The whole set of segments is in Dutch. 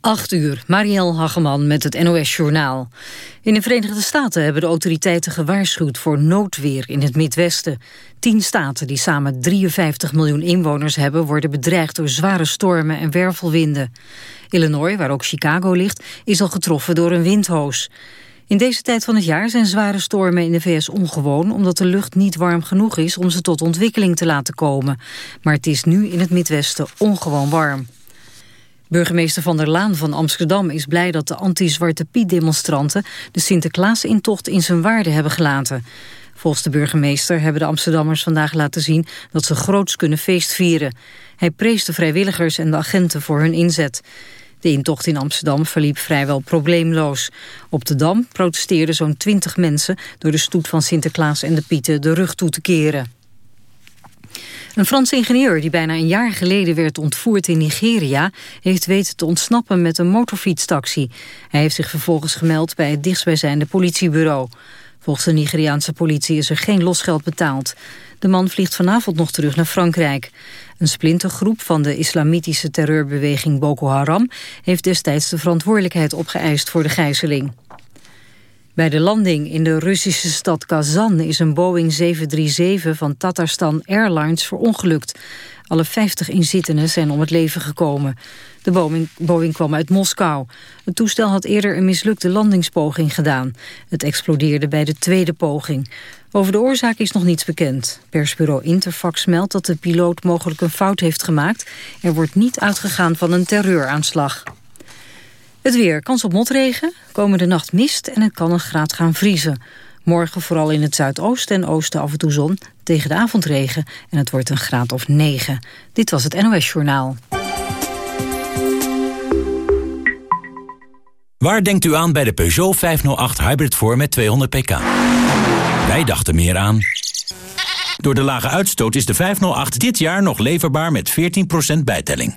8 uur, Marielle Hageman met het NOS-journaal. In de Verenigde Staten hebben de autoriteiten gewaarschuwd voor noodweer in het Midwesten. Tien staten die samen 53 miljoen inwoners hebben... worden bedreigd door zware stormen en wervelwinden. Illinois, waar ook Chicago ligt, is al getroffen door een windhoos. In deze tijd van het jaar zijn zware stormen in de VS ongewoon... omdat de lucht niet warm genoeg is om ze tot ontwikkeling te laten komen. Maar het is nu in het Midwesten ongewoon warm. Burgemeester Van der Laan van Amsterdam is blij dat de anti-Zwarte Piet-demonstranten de Sinterklaas-intocht in zijn waarde hebben gelaten. Volgens de burgemeester hebben de Amsterdammers vandaag laten zien dat ze groots kunnen feestvieren. Hij prees de vrijwilligers en de agenten voor hun inzet. De intocht in Amsterdam verliep vrijwel probleemloos. Op de Dam protesteerden zo'n twintig mensen door de stoet van Sinterklaas en de Pieten de rug toe te keren. Een Franse ingenieur die bijna een jaar geleden werd ontvoerd in Nigeria... heeft weten te ontsnappen met een motorfietstaxi. Hij heeft zich vervolgens gemeld bij het dichtstbijzijnde politiebureau. Volgens de Nigeriaanse politie is er geen losgeld betaald. De man vliegt vanavond nog terug naar Frankrijk. Een splintergroep van de islamitische terreurbeweging Boko Haram... heeft destijds de verantwoordelijkheid opgeëist voor de gijzeling. Bij de landing in de Russische stad Kazan is een Boeing 737 van Tatarstan Airlines verongelukt. Alle 50 inzittenden zijn om het leven gekomen. De Boeing, Boeing kwam uit Moskou. Het toestel had eerder een mislukte landingspoging gedaan. Het explodeerde bij de tweede poging. Over de oorzaak is nog niets bekend. Persbureau Interfax meldt dat de piloot mogelijk een fout heeft gemaakt. Er wordt niet uitgegaan van een terreuraanslag. Het weer, kans op motregen, komende nacht mist en het kan een graad gaan vriezen. Morgen vooral in het zuidoosten en oosten af en toe zon, tegen de avondregen en het wordt een graad of 9. Dit was het NOS Journaal. Waar denkt u aan bij de Peugeot 508 Hybrid voor met 200 pk? Wij dachten meer aan... Door de lage uitstoot is de 508 dit jaar nog leverbaar met 14% bijtelling.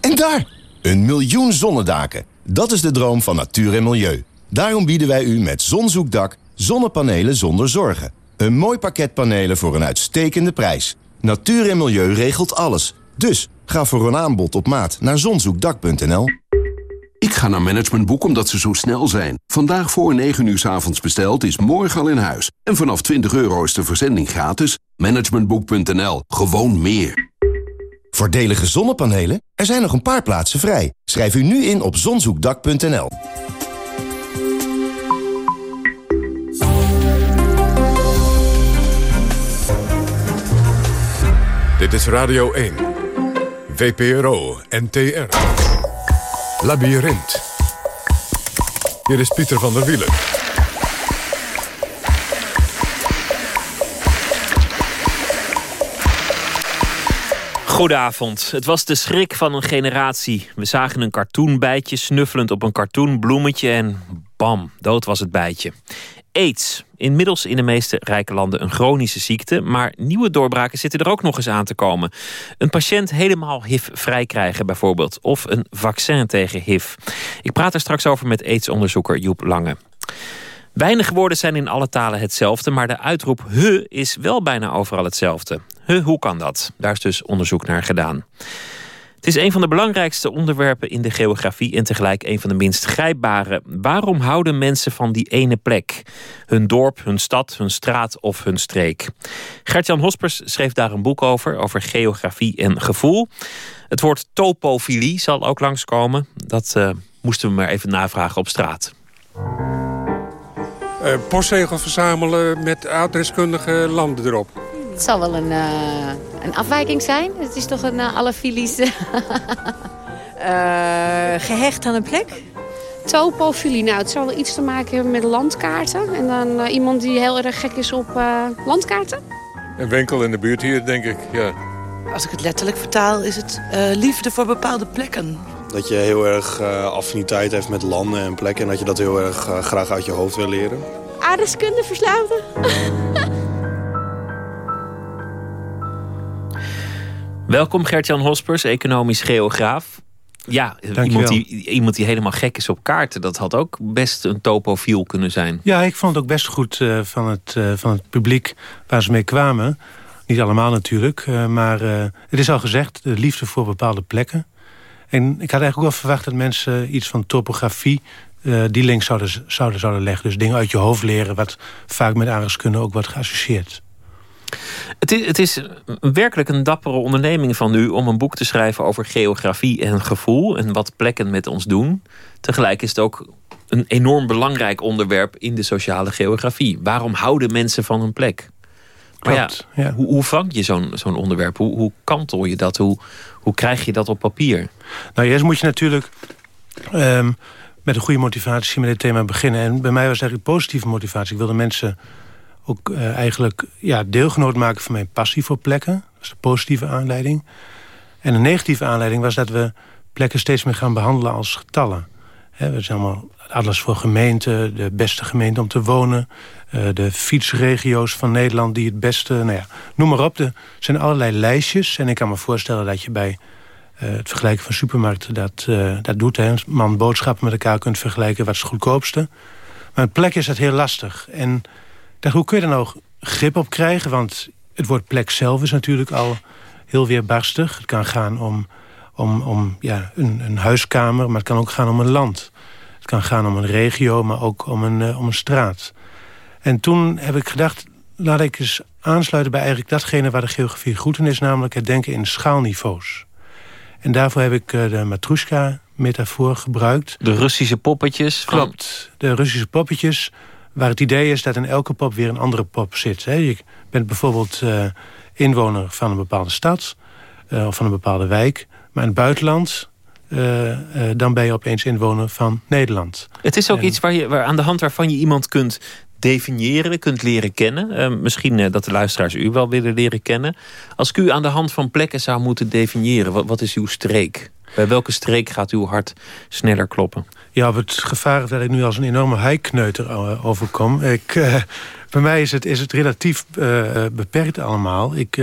En daar! Een miljoen zonnedaken. Dat is de droom van natuur en milieu. Daarom bieden wij u met Zonzoekdak zonnepanelen zonder zorgen. Een mooi pakket panelen voor een uitstekende prijs. Natuur en milieu regelt alles. Dus ga voor een aanbod op maat naar zonzoekdak.nl. Ik ga naar Managementboek omdat ze zo snel zijn. Vandaag voor 9 uur s avonds besteld is morgen al in huis. En vanaf 20 euro is de verzending gratis. Managementboek.nl. Gewoon meer. Voordelige zonnepanelen? Er zijn nog een paar plaatsen vrij. Schrijf u nu in op zonzoekdak.nl. Dit is Radio 1. VPRO NTR. Labyrinth. Hier is Pieter van der Wielen. Goedenavond. Het was de schrik van een generatie. We zagen een cartoonbijtje snuffelend op een cartoonbloemetje en bam, dood was het bijtje. AIDS. Inmiddels in de meeste rijke landen een chronische ziekte, maar nieuwe doorbraken zitten er ook nog eens aan te komen. Een patiënt helemaal HIV-vrij krijgen bijvoorbeeld, of een vaccin tegen HIV. Ik praat er straks over met AIDS-onderzoeker Joep Lange. Weinig woorden zijn in alle talen hetzelfde, maar de uitroep he is wel bijna overal hetzelfde. He, hoe kan dat? Daar is dus onderzoek naar gedaan. Het is een van de belangrijkste onderwerpen in de geografie en tegelijk een van de minst grijpbare. Waarom houden mensen van die ene plek? Hun dorp, hun stad, hun straat of hun streek? Gert-Jan Hospers schreef daar een boek over, over geografie en gevoel. Het woord topofilie zal ook langskomen. Dat uh, moesten we maar even navragen op straat. Uh, postzegel verzamelen met adreskundige landen erop. Het zal wel een, uh, een afwijking zijn. Het is toch een uh, allofilische... gehecht aan een plek? Topofilie, nou het zal wel iets te maken hebben met landkaarten. En dan iemand die heel erg gek is op landkaarten. Een winkel in de buurt hier, denk ik, ja. Als ik het letterlijk vertaal, is het liefde voor bepaalde plekken. Dat je heel erg affiniteit heeft met landen en plekken... en dat je dat heel erg graag uit je hoofd wil leren. Aardeskunde verslaafde. Welkom Gert-Jan Hospers, economisch geograaf. Ja, iemand die, iemand die helemaal gek is op kaarten. Dat had ook best een topofiel kunnen zijn. Ja, ik vond het ook best goed uh, van, het, uh, van het publiek waar ze mee kwamen. Niet allemaal natuurlijk, uh, maar het is al gezegd, de liefde voor bepaalde plekken. En ik had eigenlijk ook wel verwacht dat mensen iets van topografie... die link zouden, zouden, zouden leggen. Dus dingen uit je hoofd leren... wat vaak met aardrijkskunde ook wordt geassocieerd. Het is, het is werkelijk een dappere onderneming van u om een boek te schrijven over geografie en gevoel en wat plekken met ons doen. Tegelijk is het ook een enorm belangrijk onderwerp in de sociale geografie. Waarom houden mensen van een plek? Maar ja, Hoe, hoe vang je zo'n zo'n onderwerp? Hoe, hoe kantel je dat? Hoe, hoe krijg je dat op papier? Nou, eerst moet je natuurlijk um, met een goede motivatie met dit thema beginnen. En bij mij was eigenlijk positieve motivatie. Ik wilde mensen ook uh, eigenlijk ja, deelgenoot maken van mijn passie voor plekken. Dat is de positieve aanleiding. En de negatieve aanleiding was dat we plekken steeds meer gaan behandelen als getallen. we zijn allemaal Atlas voor gemeenten, de beste gemeente om te wonen... Uh, de fietsregio's van Nederland die het beste... Nou ja, noem maar op, er zijn allerlei lijstjes. En ik kan me voorstellen dat je bij uh, het vergelijken van supermarkten dat, uh, dat doet. Hè. Man boodschappen met elkaar kunt vergelijken, wat is het goedkoopste. Maar een plek is dat heel lastig. En dacht, hoe kun je er nou grip op krijgen? Want het woord plek zelf is natuurlijk al heel weerbarstig. Het kan gaan om, om, om ja, een, een huiskamer, maar het kan ook gaan om een land. Het kan gaan om een regio, maar ook om een, om een straat. En toen heb ik gedacht, laat ik eens aansluiten bij eigenlijk datgene waar de geografie goed in is, namelijk het denken in schaalniveaus. En daarvoor heb ik uh, de Matrushka-metafoor gebruikt. De Russische poppetjes? Van... Klopt, de Russische poppetjes Waar het idee is dat in elke pop weer een andere pop zit. Je bent bijvoorbeeld uh, inwoner van een bepaalde stad uh, of van een bepaalde wijk. Maar in het buitenland, uh, dan ben je opeens inwoner van Nederland. Het is ook iets waar je, waar, aan de hand waarvan je iemand kunt definiëren, kunt leren kennen. misschien dat de luisteraars u wel willen leren kennen. Als ik u aan de hand van plekken zou moeten definiëren, wat, is uw streek? Bij welke streek gaat uw hart sneller kloppen? Ja, het gevaar dat ik nu als een enorme heikneuter eh, overkom. Ik, bij mij is het, is het relatief beperkt allemaal. Ik,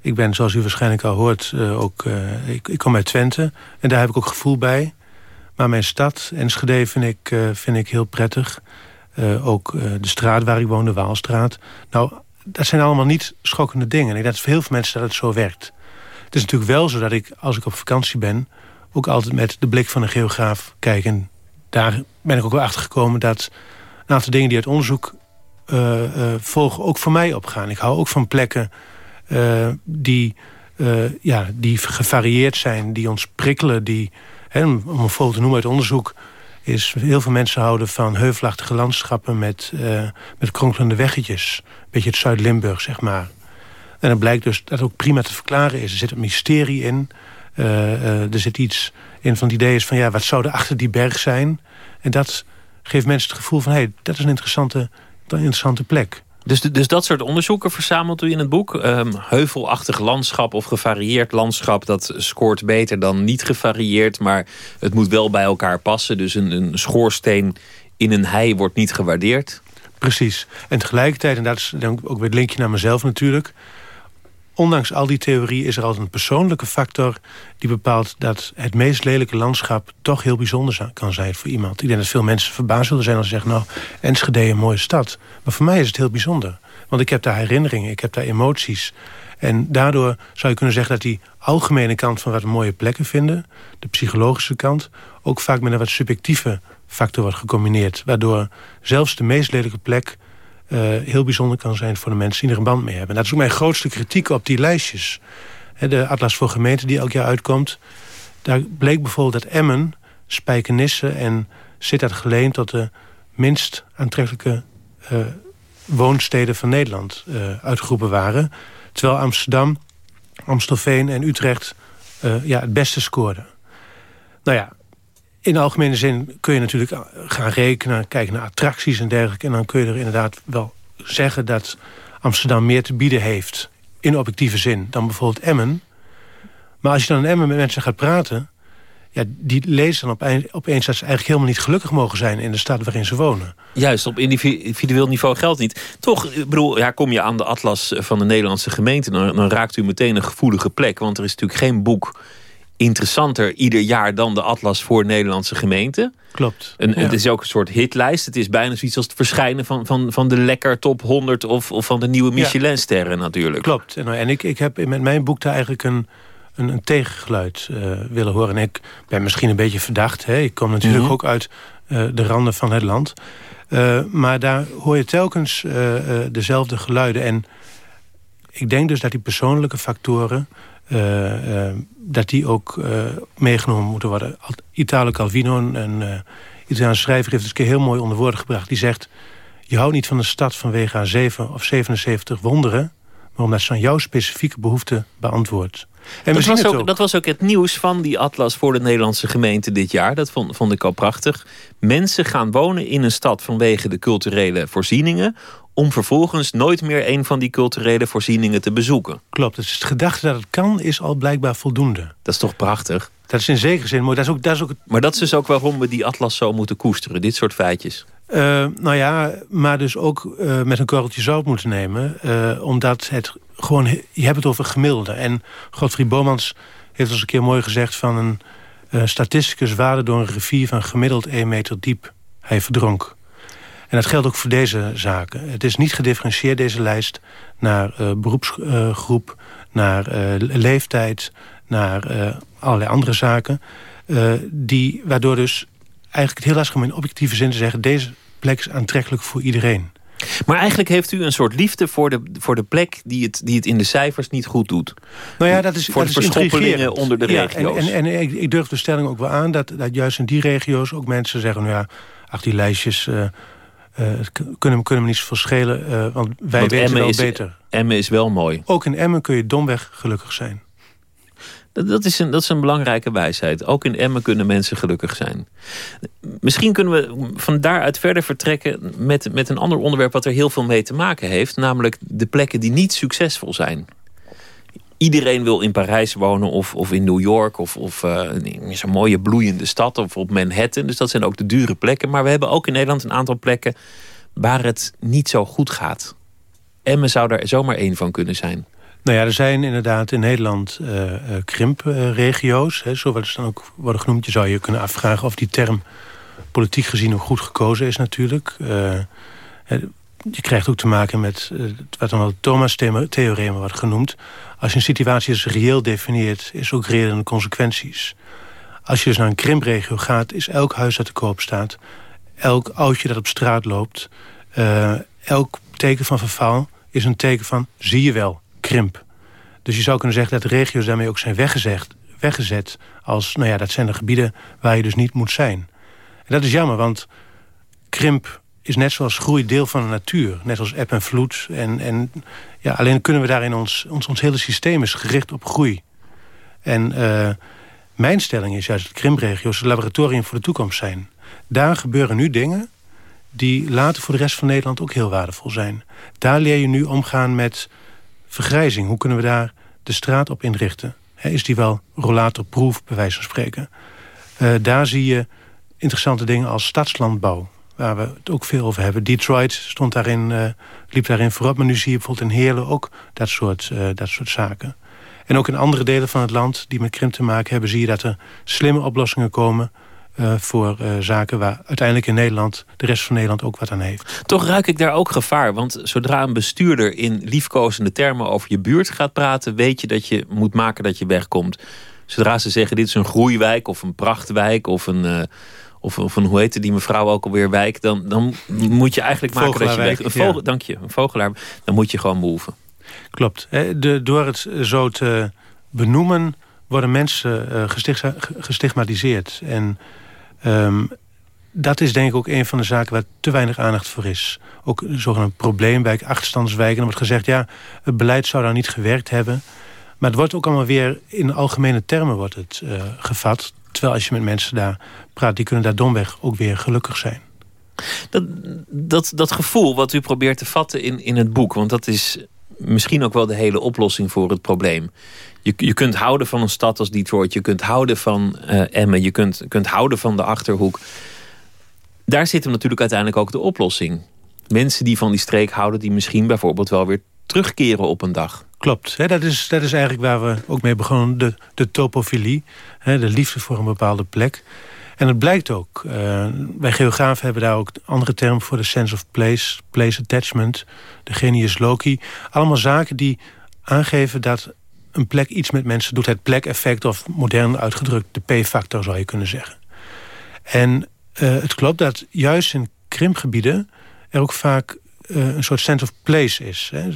ik ben, zoals u waarschijnlijk al hoort, ook, ik, ik, kom uit Twente. En daar heb ik ook gevoel bij. Maar mijn stad, Enschede, vind ik, vind ik heel prettig. Ook de straat waar ik woon, de Waalstraat. Nou, dat zijn allemaal niet schokkende dingen. Ik denk dat voor heel veel mensen dat het zo werkt. Het is natuurlijk wel zo dat ik, als ik op vakantie ben... ook altijd met de blik van een geograaf kijk. En daar ben ik ook wel achter gekomen dat een aantal dingen die uit onderzoek uh, volgen... ook voor mij opgaan. Ik hou ook van plekken die, ja, die gevarieerd zijn, die ons prikkelen. Die, hè, om een voorbeeld te noemen uit onderzoek is heel veel mensen houden van heuvelachtige landschappen met, met kronkelende weggetjes. Een beetje het Zuid-Limburg, zeg maar. En dan blijkt dus dat ook prima te verklaren is. Er zit een mysterie in. Uh, uh, er zit iets in van het idee is van... ja, wat zou er achter die berg zijn? En dat geeft mensen het gevoel van... hé, hey, dat is een interessante, een interessante plek. Dus, dus dat soort onderzoeken verzamelt u in het boek? Um, heuvelachtig landschap of gevarieerd landschap... dat scoort beter dan niet gevarieerd... maar het moet wel bij elkaar passen. Dus een, een schoorsteen in een hei wordt niet gewaardeerd. Precies. En tegelijkertijd, en dat is dan ook weer het linkje naar mezelf natuurlijk ondanks al die theorie is er altijd een persoonlijke factor... die bepaalt dat het meest lelijke landschap toch heel bijzonder kan zijn voor iemand. Ik denk dat veel mensen verbaasd zullen zijn als ze zeggen... nou, Enschede een mooie stad. Maar voor mij is het heel bijzonder. Want ik heb daar herinneringen, ik heb daar emoties. En daardoor zou je kunnen zeggen dat die algemene kant van wat mooie plekken vinden... de psychologische kant, ook vaak met een wat subjectieve factor wordt gecombineerd. Waardoor zelfs de meest lelijke plek heel bijzonder kan zijn voor de mensen die er een band mee hebben. Dat is ook mijn grootste kritiek op die lijstjes. De Atlas voor Gemeenten die elk jaar uitkomt. Daar bleek bijvoorbeeld dat Emmen, Spijkenisse en Sittard Geleen... tot de minst aantrekkelijke uh, woonsteden van Nederland uitgeroepen waren. Terwijl Amsterdam, Amstelveen en Utrecht ja, het beste scoorden. Nou ja, in de algemene zin kun je natuurlijk gaan rekenen... kijken naar attracties en dergelijke... en dan kun je er inderdaad wel zeggen dat Amsterdam meer te bieden heeft... in objectieve zin dan bijvoorbeeld Emmen. Maar als je dan in Emmen met mensen gaat praten... Ja, die lezen dan opeens dat ze eigenlijk helemaal niet gelukkig mogen zijn... in de stad waarin ze wonen. Juist, op individueel niveau geldt niet. Toch, ik bedoel, ja, kom je aan de atlas van de Nederlandse gemeente... dan raakt u meteen een gevoelige plek. Want er is natuurlijk geen boek interessanter ieder jaar dan de Atlas voor Nederlandse gemeenten. Klopt. En, Het is ook een soort hitlijst. Het is bijna zoiets als het verschijnen van, van, van de lekker top 100 of, of van de nieuwe Michelinsterren natuurlijk. Klopt. En, en ik, ik heb met mijn boek daar eigenlijk een, een, een tegengeluid uh, willen horen. En ik ben misschien een beetje verdacht. Hè. Ik kom natuurlijk mhm. ook uit uh, de randen van het land. Uh, maar daar hoor je telkens dezelfde geluiden. En ik denk dus dat die persoonlijke factoren dat die ook uh, meegenomen moeten worden. Italo Calvino, een Italiaanse schrijver, heeft het een keer heel mooi onder woorden gebracht. Die zegt, je houdt niet van de stad vanwege haar 7 of 77 wonderen... maar omdat ze aan jouw specifieke behoeften beantwoordt. En dat, was ook, dat was ook het nieuws van die atlas voor de Nederlandse gemeente dit jaar. Dat vond, vond ik al prachtig. Mensen gaan wonen in een stad vanwege de culturele voorzieningen om vervolgens nooit meer een van die culturele voorzieningen te bezoeken. Klopt, dus het gedachte dat het kan is al blijkbaar voldoende. Dat is toch prachtig? Dat is in zekere zin, maar dat is ook... Dat is ook Maar dat is dus ook waarom we die atlas zo moeten koesteren, dit soort feitjes. Uh, nou ja, maar dus ook uh, met een korreltje zout moeten nemen. Uh, omdat het gewoon... Je hebt het over gemiddelde. En Godfried Bomans heeft eens een keer mooi gezegd... van een statisticus waarde door een rivier van gemiddeld 1 meter diep. Hij verdronk. En dat geldt ook voor deze zaken. Het is niet gedifferentieerd, deze lijst, naar uh, beroepsgroep... Uh, naar uh, leeftijd, naar allerlei andere zaken. die, waardoor dus eigenlijk het heel lastig om in objectieve zin te zeggen... deze plek is aantrekkelijk voor iedereen. Maar eigenlijk heeft u een soort liefde voor de, voor de plek die het, die het in de cijfers niet goed doet. Nou ja, dat is, voor dat de verschoppelingen onder de regio's. En, en, en, ik, ik, durf de stelling ook wel aan dat, dat juist in die regio's ook mensen zeggen... nou ja, ach die lijstjes, uh, kunnen, kunnen me niet zoveel schelen, uh, want wij want weten wel is, beter. Emmen is wel mooi. Ook in Emmen kun je domweg gelukkig zijn. Dat, dat, is een, dat is een belangrijke wijsheid. Ook in Emmen kunnen mensen gelukkig zijn. Misschien kunnen we van daaruit verder vertrekken... Met, met een ander onderwerp wat er heel veel mee te maken heeft. Namelijk de plekken die niet succesvol zijn iedereen wil in Parijs wonen of, of in New York of, of uh, in zo'n mooie bloeiende stad of op Manhattan. Dus dat zijn ook de dure plekken. Maar we hebben ook in Nederland een aantal plekken waar het niet zo goed gaat. Emmen zou daar zomaar één van kunnen zijn. Nou ja, er zijn inderdaad in Nederland uh, krimpregio's. Uh, ze dan ook worden genoemd. Je zou je kunnen afvragen of die term politiek gezien ook goed gekozen is natuurlijk je krijgt ook te maken met uh, wat dan wel het Thomas-theorem wordt genoemd. Als je een situatie als reëel definieert, is ook reëel consequenties. Als je dus naar een krimpregio gaat, is elk huis dat te koop staat... elk oudje dat op straat loopt... Uh, elk teken van verval is een teken van, zie je wel, krimp. Dus je zou kunnen zeggen dat regio's daarmee ook zijn weggezet, weggezet als, nou ja, dat zijn de gebieden waar je dus niet moet zijn. En dat is jammer, want krimp is net zoals groei deel van de natuur. Net als eb en vloed. En, en ja, alleen kunnen we daarin ons, ons, ons hele systeem is gericht op groei. En uh, mijn stelling is juist dat krimpregio's een laboratorium voor de toekomst zijn. Daar gebeuren nu dingen die later voor de rest van Nederland ook heel waardevol zijn. Daar leer je nu omgaan met vergrijzing. Hoe kunnen we daar de straat op inrichten? is die wel rollatorproof, bij wijze van spreken? Uh, daar zie je interessante dingen als stadslandbouw waar we het ook veel over hebben. Detroit stond daarin, uh, liep daarin voorop. Maar nu zie je bijvoorbeeld in Heerlen ook dat soort, uh, dat soort zaken. En ook in andere delen van het land die met krimp te maken hebben... zie je dat er slimme oplossingen komen... Uh, voor zaken waar uiteindelijk in Nederland... de rest van Nederland ook wat aan heeft. Toch ruik ik daar ook gevaar. Want zodra een bestuurder in liefkozende termen over je buurt gaat praten... weet je dat je moet maken dat je wegkomt. Zodra ze zeggen dit is een groeiwijk of een prachtwijk... of een of, of een, hoe heette die mevrouw ook alweer wijk, dan, dan moet je eigenlijk maken dat je weg. Een vogel, Dank je, een vogelaar. Dan moet je gewoon behoeven. Klopt. De, door het zo te benoemen worden mensen uh, gestigmatiseerd. En um, dat is denk ik ook een van de zaken waar te weinig aandacht voor is. Ook een zogenaamd probleemwijk, achterstandswijken. Er wordt gezegd, ja, het beleid zou daar niet gewerkt hebben. Maar het wordt ook allemaal weer in algemene termen wordt het, uh, gevat. Terwijl als je met mensen daar praat, die kunnen daar domweg ook weer gelukkig zijn. Dat, dat, dat gevoel wat u probeert te vatten in, in het boek... want dat is misschien ook wel de hele oplossing voor het probleem. Je, je kunt houden van een stad als Detroit. Je kunt houden van uh, Emmen. Je kunt, kunt houden van de Achterhoek. Daar zit hem natuurlijk uiteindelijk ook de oplossing. Mensen die van die streek houden... die misschien bijvoorbeeld wel weer terugkeren op een dag. Klopt, dat, is, dat is eigenlijk waar we ook mee begonnen. De, de topofilie, de liefde voor een bepaalde plek. En het blijkt ook. Uh, wij geografen hebben daar ook andere termen voor. De sense of place, place attachment, de genius loci. Allemaal zaken die aangeven dat een plek iets met mensen doet. Het plek-effect of modern uitgedrukt de P-factor zou je kunnen zeggen. En uh, het klopt dat juist in krimpgebieden er ook vaak uh, een soort sense of place is. Hè.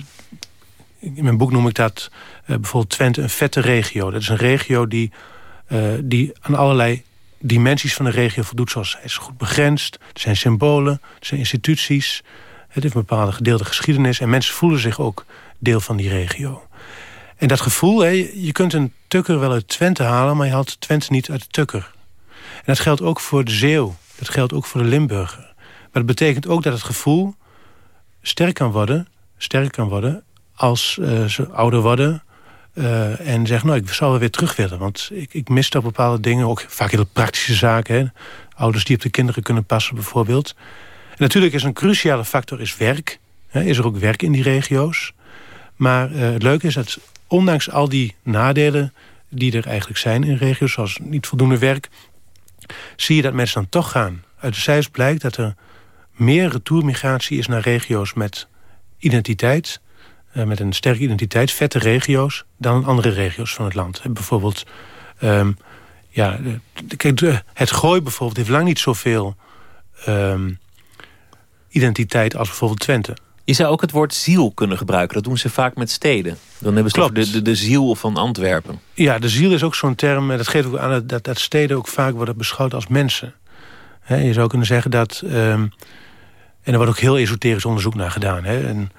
In mijn boek noem ik dat uh, bijvoorbeeld Twente een vette regio. Dat is een regio die, die aan allerlei dimensies van de regio voldoet. Zoals hij is goed begrensd, er zijn symbolen, zijn instituties. Het heeft een bepaalde gedeelde geschiedenis. En mensen voelen zich ook deel van die regio. En dat gevoel, hè, je kunt een tukker wel uit Twente halen... maar je haalt Twente niet uit de tukker. En dat geldt ook voor de Zeeuw. Dat geldt ook voor de Limburger. Maar dat betekent ook dat het gevoel sterk kan worden... sterk kan worden als uh, ze ouder worden... Uh, en zeggen, nou, ik zou wel weer terug willen. Want ik, ik mis toch bepaalde dingen. Ook vaak heel praktische zaken. Hè. Ouders die op de kinderen kunnen passen bijvoorbeeld. Natuurlijk is een cruciale factor is werk. Hè. Is er ook werk in die regio's. Maar uh, het leuke is dat ondanks al die nadelen die er eigenlijk zijn in regio's... zoals niet voldoende werk, zie je dat mensen dan toch gaan. Uit de cijfers blijkt dat er meer retourmigratie is naar regio's met identiteit... Uh, met een sterke identiteit, vette regio's... dan andere regio's van het land. Bijvoorbeeld, um, ja, kijk, het gooi bijvoorbeeld heeft lang niet zoveel um, identiteit als bijvoorbeeld Twente. Je zou ook het woord ziel kunnen gebruiken. Dat doen ze vaak met steden. Dan hebben ze de, de, de ziel van Antwerpen. Ja, de ziel is ook zo'n term. Dat geeft ook aan dat, dat steden ook vaak worden beschouwd als mensen. je zou kunnen zeggen dat... Um, en er wordt ook heel esoterisch onderzoek naar gedaan. Een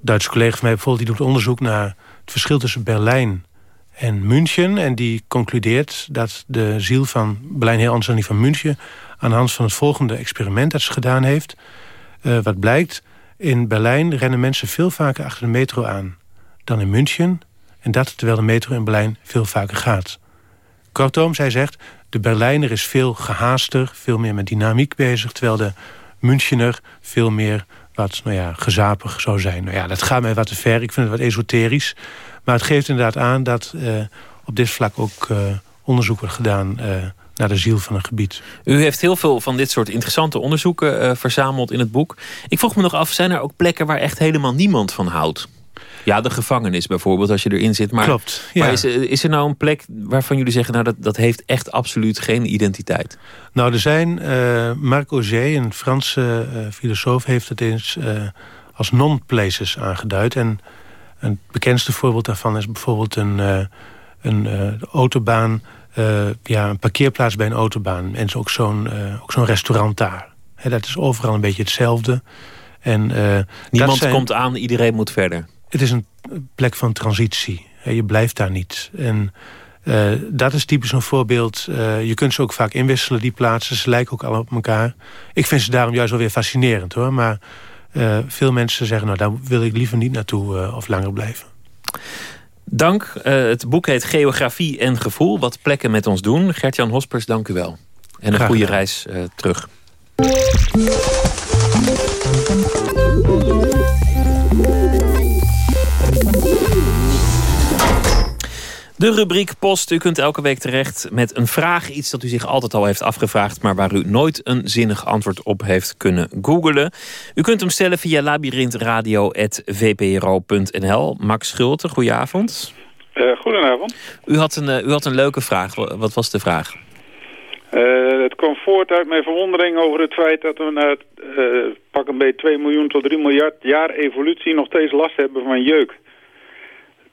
Duitse collega van mij bijvoorbeeld... die doet onderzoek naar het verschil tussen Berlijn en München. En die concludeert dat de ziel van Berlijn heel anders dan die van München... aan de hand van het volgende experiment dat ze gedaan heeft. Uh, wat blijkt in Berlijn rennen mensen veel vaker achter de metro aan dan in München. En dat terwijl de metro in Berlijn veel vaker gaat. Kortom, zij zegt, de Berlijner is veel gehaaster, veel meer met dynamiek bezig... terwijl de Münchener veel meer wat nou ja, gezapig zou zijn. Nou ja, dat gaat mij wat te ver, ik vind het wat esoterisch. Maar het geeft inderdaad aan dat uh, op dit vlak ook uh, onderzoek wordt gedaan... Uh, naar de ziel van een gebied. U heeft heel veel van dit soort interessante onderzoeken verzameld in het boek. Ik vroeg me nog af, zijn er ook plekken waar echt helemaal niemand van houdt? Ja, de gevangenis bijvoorbeeld, als je erin zit. Maar, Klopt, ja. maar is, is, er nou een plek waarvan jullie zeggen... nou, dat, dat heeft echt absoluut geen identiteit? Nou, er zijn... Uh, Marc Auger, een Franse uh, filosoof... heeft het eens uh, als non-places aangeduid. En een bekendste voorbeeld daarvan is bijvoorbeeld een, een autobaan ja, een parkeerplaats bij een autobaan. En ook zo'n ook zo'n restaurant daar. He, dat is overal een beetje hetzelfde. En, Niemand zijn, komt aan, iedereen moet verder. Het is een plek van transitie. Je blijft daar niet. En dat is typisch een voorbeeld. je kunt ze ook vaak inwisselen, die plaatsen. Ze lijken ook allemaal op elkaar. Ik vind ze daarom juist wel weer fascinerend. hoor. Maar veel mensen zeggen, nou, daar wil ik liever niet naartoe of langer blijven. Dank. Het boek heet Geografie en Gevoel. Wat plekken met ons doen. Gert-Jan Hospers, dank u wel. En een goede reis terug. De rubriek Post. U kunt elke week terecht met een vraag. Iets dat u zich altijd al heeft afgevraagd... maar waar u nooit een zinnig antwoord op heeft kunnen googelen. U kunt hem stellen via labyrinthradio.vpro.nl. Max Schulte, goedenavond. Uh, goedenavond. U had, een, uh, u had een leuke vraag. Wat was de vraag? Uh, het kwam voort uit mijn verwondering over het feit dat we na pak een beetje 2 miljoen tot 3 miljard jaar evolutie nog steeds last hebben van jeuk.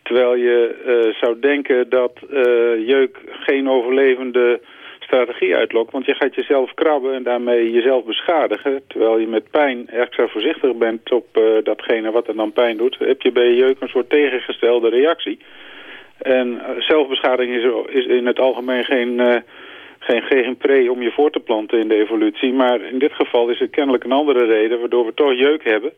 Terwijl je uh, zou denken dat uh, jeuk geen overlevende strategie uitlokt. Want je gaat jezelf krabben en daarmee jezelf beschadigen. Terwijl je met pijn extra voorzichtig bent op uh, datgene wat er dan pijn doet. Heb je bij jeuk een soort tegengestelde reactie. En zelfbeschadiging is, is in het algemeen geen, uh, geen, pre om je voor te planten in de evolutie. Maar in dit geval is het kennelijk een andere reden waardoor we toch jeuk hebben.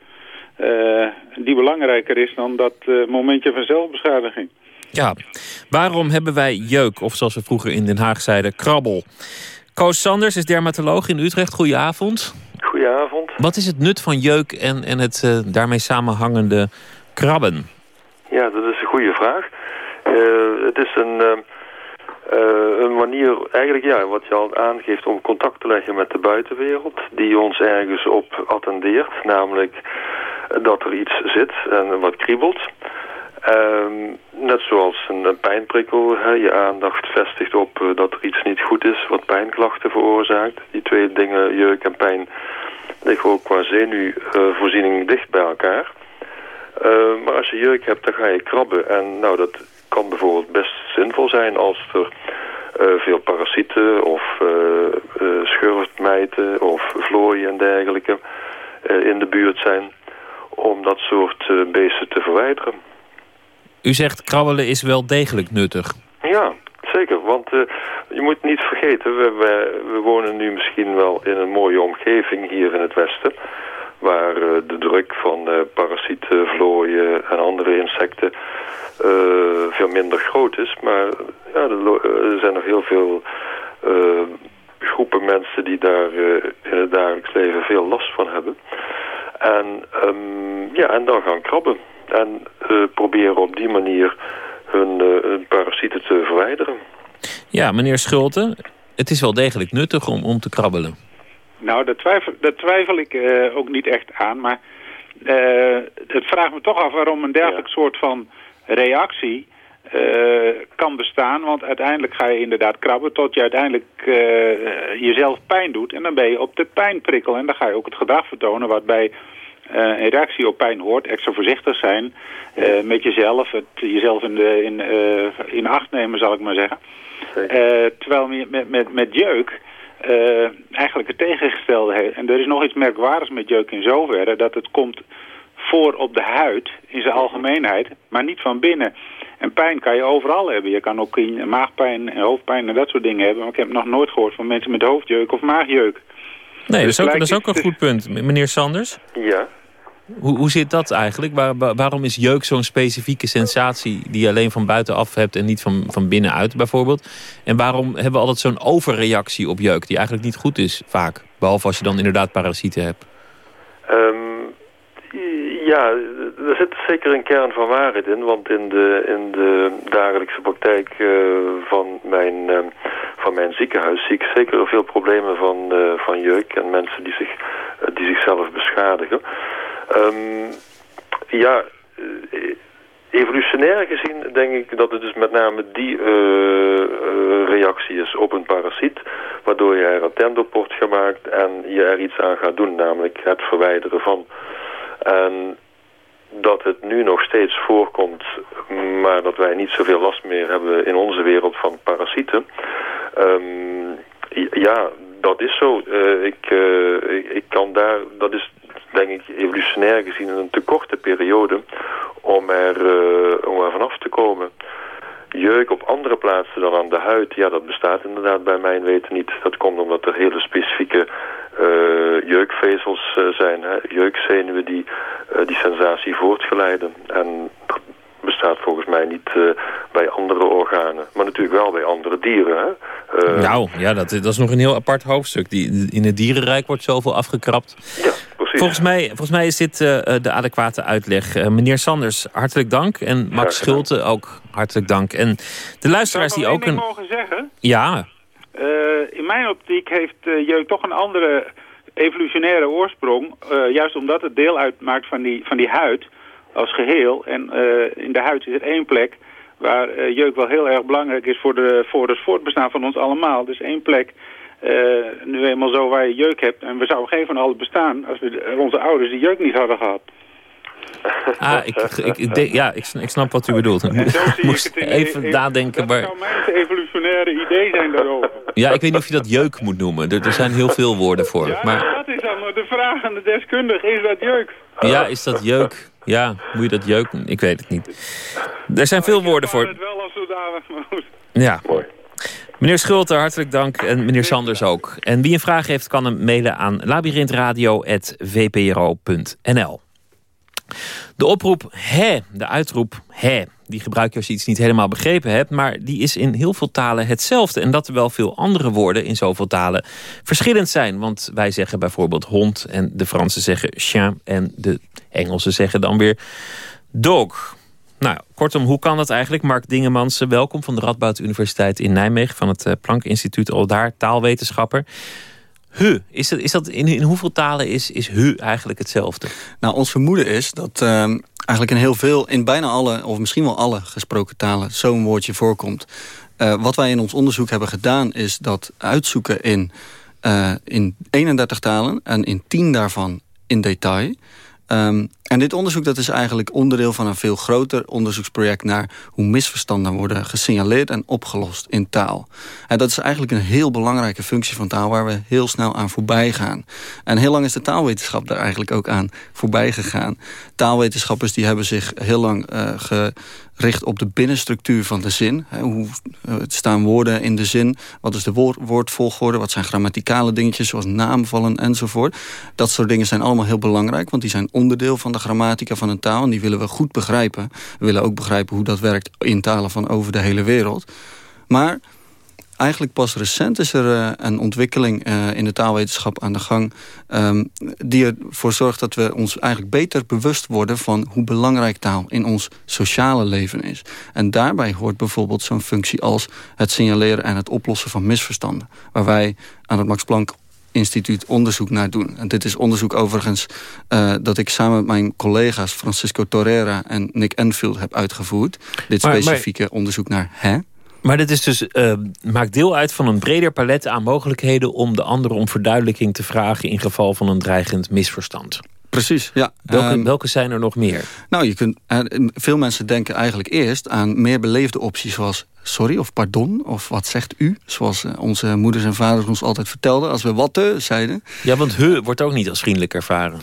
Uh, die belangrijker is dan dat uh, momentje van zelfbeschadiging. Ja, waarom hebben wij jeuk, of zoals we vroeger in Den Haag zeiden, krabbel? Koos Sanders is dermatoloog in Utrecht. Goedenavond. Goedenavond. Wat is het nut van jeuk en, en het uh, daarmee samenhangende krabben? Ja, dat is een goede vraag. Uh, het is een, uh, een manier, eigenlijk ja, wat je al aangeeft om contact te leggen met de buitenwereld. Die ons ergens op attendeert, namelijk dat er iets zit en wat kriebelt. Um, net zoals een, een pijnprikkel, je aandacht vestigt op uh, dat er iets niet goed is wat pijnklachten veroorzaakt. Die twee dingen, jeuk en pijn, liggen ook qua zenuwvoorziening dicht bij elkaar. Uh, maar als je jeuk hebt, dan ga je krabben. En nou, dat kan bijvoorbeeld best zinvol zijn als er veel parasieten of schurftmijten of vlooien en dergelijke in de buurt zijn. Om dat soort beesten te verwijderen. U zegt krabbelen is wel degelijk nuttig. Ja, zeker. Want uh, je moet niet vergeten, we, we, we, wonen nu misschien wel in een mooie omgeving hier in het westen. Waar uh, de druk van uh, parasieten, vlooien en andere insecten veel minder groot is. Maar ja, er, er zijn nog heel veel groepen mensen die daar in het dagelijks leven veel last van hebben. En, um, ja, en dan gaan krabben. En uh, proberen op die manier hun, uh, hun, parasieten te verwijderen. Ja, meneer Schulte, het is wel degelijk nuttig om, om te krabbelen. Nou, daar twijfel, daar twijfel ik uh, ook niet echt aan. Maar het vraagt me toch af waarom een dergelijk ja. soort van reactie kan bestaan. Want uiteindelijk ga je inderdaad krabben tot je uiteindelijk jezelf pijn doet. En dan ben je op de pijnprikkel. En dan ga je ook het gedrag vertonen waarbij uh, een reactie op pijn hoort, extra voorzichtig zijn met jezelf, het jezelf in, de, in, in acht nemen, zal ik maar zeggen. terwijl met, met, met jeuk eigenlijk het tegengestelde heeft. En er is nog iets merkwaardigs met jeuk in zoverre, dat het komt voor op de huid in zijn algemeenheid, maar niet van binnen. En pijn kan je overal hebben. Je kan ook maagpijn en hoofdpijn en dat soort dingen hebben. Maar ik heb nog nooit gehoord van mensen met hoofdjeuk of maagjeuk. Nee, dus dat, is ook, dat is ook een goed punt. Meneer Sanders? Ja. Hoe, hoe zit dat eigenlijk? Waar, waarom is jeuk zo'n specifieke sensatie die je alleen van buitenaf hebt en niet van, van binnenuit bijvoorbeeld? En waarom hebben we altijd zo'n overreactie op jeuk die eigenlijk niet goed is vaak? Behalve als je dan inderdaad parasieten hebt. Um, ja, er zit zeker een kern van waarheid in. Want in de, in de dagelijkse praktijk uh, van, mijn, uh, van mijn ziekenhuis zie ik zeker veel problemen van, uh, van jeuk en mensen die, zich, die zichzelf beschadigen. Um, ja, evolutionair gezien denk ik dat het dus met name die reactie is op een parasiet, waardoor je er attent op wordt gemaakt en je er iets aan gaat doen, namelijk het verwijderen van. En dat het nu nog steeds voorkomt, maar dat wij niet zoveel last meer hebben in onze wereld van parasieten. Um, ja, dat is zo. Ik, uh, ik, ik, kan daar, dat is denk ik evolutionair gezien een te korte periode om er, uh, om er vanaf te komen. Jeuk op andere plaatsen dan aan de huid, ja dat bestaat inderdaad bij mijn weten niet. Dat komt omdat er hele specifieke uh, jeukvezels uh, zijn, hè? jeukzenuwen die uh, die sensatie voortgeleiden. En bestaat volgens mij niet bij andere organen, maar natuurlijk wel bij andere dieren. Hè? nou, ja, dat, dat is nog een heel apart hoofdstuk. Die, in het dierenrijk wordt zoveel afgekrapt. Ja, precies. Volgens mij, volgens mij is dit de adequate uitleg. meneer Sanders, hartelijk dank. En Max Schulte ook hartelijk dank. En de luisteraars die ook een... mogen zeggen? Ja. Uh, in mijn optiek heeft uh, jeuk toch een andere evolutionaire oorsprong. Uh, juist omdat het deel uitmaakt van die, van die huid als geheel. En in de huid is er één plek waar jeuk wel heel erg belangrijk is voor, de, voor het voortbestaan van ons allemaal. Dus één plek nu eenmaal zo waar je jeuk hebt. En we zouden geen van allen bestaan als we onze ouders die jeuk niet hadden gehad. Ah, ik, ik, ik ja, ik, ik snap wat u bedoelt. Ik moest even in- nadenken. Dat Maar, zou mijn evolutionaire idee zijn daarover. ja, ik weet niet of je dat jeuk moet noemen. Er, er zijn heel veel woorden voor. Ja, Maar dat is dan de vraag aan de deskundige. Is dat jeuk? ja, is dat jeuk? Ja, moet je dat jeuk? Ik weet het niet. Er zijn veel woorden voor. Het wel als zodanig, maar goed. Ja. Meneer Schulter, hartelijk dank. En meneer Sanders ook. En wie een vraag heeft, kan hem mailen aan labyrinthradio.vpro.nl. De oproep hè, de uitroep hè, die gebruik je als je iets niet helemaal begrepen hebt... maar die is in heel veel talen hetzelfde. En dat terwijl veel andere woorden in zoveel talen verschillend zijn. Want wij zeggen bijvoorbeeld hond en de Fransen zeggen chien... en de Engelsen zeggen dan weer dog. Nou, kortom, hoe kan dat eigenlijk? Mark Dingemans, welkom van de Radboud Universiteit in Nijmegen... van het eh, Planck Instituut, al daar, taalwetenschapper. Hu, is dat, is dat in, in hoeveel talen is, is hu eigenlijk hetzelfde? Nou, ons vermoeden is dat ehm, eigenlijk in heel veel, in bijna alle, of misschien wel alle gesproken talen, zo'n woordje voorkomt. Eh, wat wij in ons onderzoek hebben gedaan, is dat uitzoeken in, eh, in 31 talen en in 10 daarvan in detail. Um, en dit onderzoek dat is eigenlijk onderdeel van een veel groter onderzoeksproject naar hoe misverstanden worden gesignaleerd en opgelost in taal. En dat is eigenlijk een heel belangrijke functie van taal waar we heel snel aan voorbij gaan. En heel lang is de taalwetenschap daar eigenlijk ook aan voorbij gegaan. Taalwetenschappers die hebben zich heel lang eh, gericht op de binnenstructuur van de zin. Hoe eh, staan woorden in de zin? Wat is de woord, woordvolgorde? Wat zijn grammaticale dingetjes zoals naamvallen enzovoort? Dat soort dingen zijn allemaal heel belangrijk, want die zijn onderdeel van de grammatica van een taal en die willen we goed begrijpen. We willen ook begrijpen hoe dat werkt in talen van over de hele wereld. Maar eigenlijk pas recent is er eh, een ontwikkeling eh, in de taalwetenschap aan de gang... ehm, die ervoor zorgt dat we ons eigenlijk beter bewust worden... van hoe belangrijk taal in ons sociale leven is. En daarbij hoort bijvoorbeeld zo'n functie als het signaleren... en het oplossen van misverstanden. Waar wij aan het Max Planck instituut onderzoek naar doen. En dit is onderzoek overigens uh, dat ik samen met mijn collega's... Francisco Torreira en Nick Enfield heb uitgevoerd. Dit Maar- maar- specifieke onderzoek naar hè. Maar dit is dus, eh, maakt deel uit van een breder palet aan mogelijkheden... om de ander om verduidelijking te vragen... in geval van een dreigend misverstand. Precies, ja. Welke, Ehm, welke zijn er nog meer? Nou, je kunt, eh, veel mensen denken eigenlijk eerst aan meer beleefde opties zoals sorry of pardon of wat zegt u. Zoals eh, onze moeders en vaders ons altijd vertelden als we wat eh, zeiden. Ja, want he wordt ook niet als vriendelijk ervaren.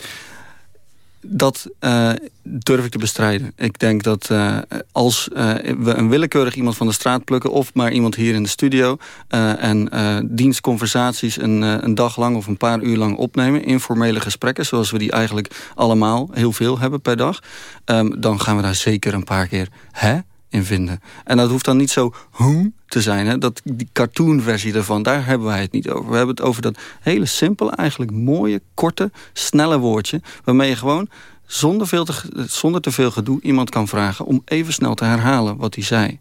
Dat eh, durf ik te bestrijden. Ik denk dat eh, als eh, we een willekeurig iemand van de straat plukken... of maar iemand hier in de studio... en dienstconversaties een, een dag lang of een paar uur lang opnemen... informele gesprekken, zoals we die eigenlijk allemaal heel veel hebben per dag... ehm, dan gaan we daar zeker een paar keer hè in vinden. En dat hoeft dan niet zo hm te zijn. Hè? Dat, die cartoonversie ervan, daar hebben wij het niet over. We hebben het over dat hele simpele, eigenlijk mooie, korte, snelle woordje... waarmee je gewoon zonder, veel te, zonder te veel gedoe iemand kan vragen... om even snel te herhalen wat hij zei.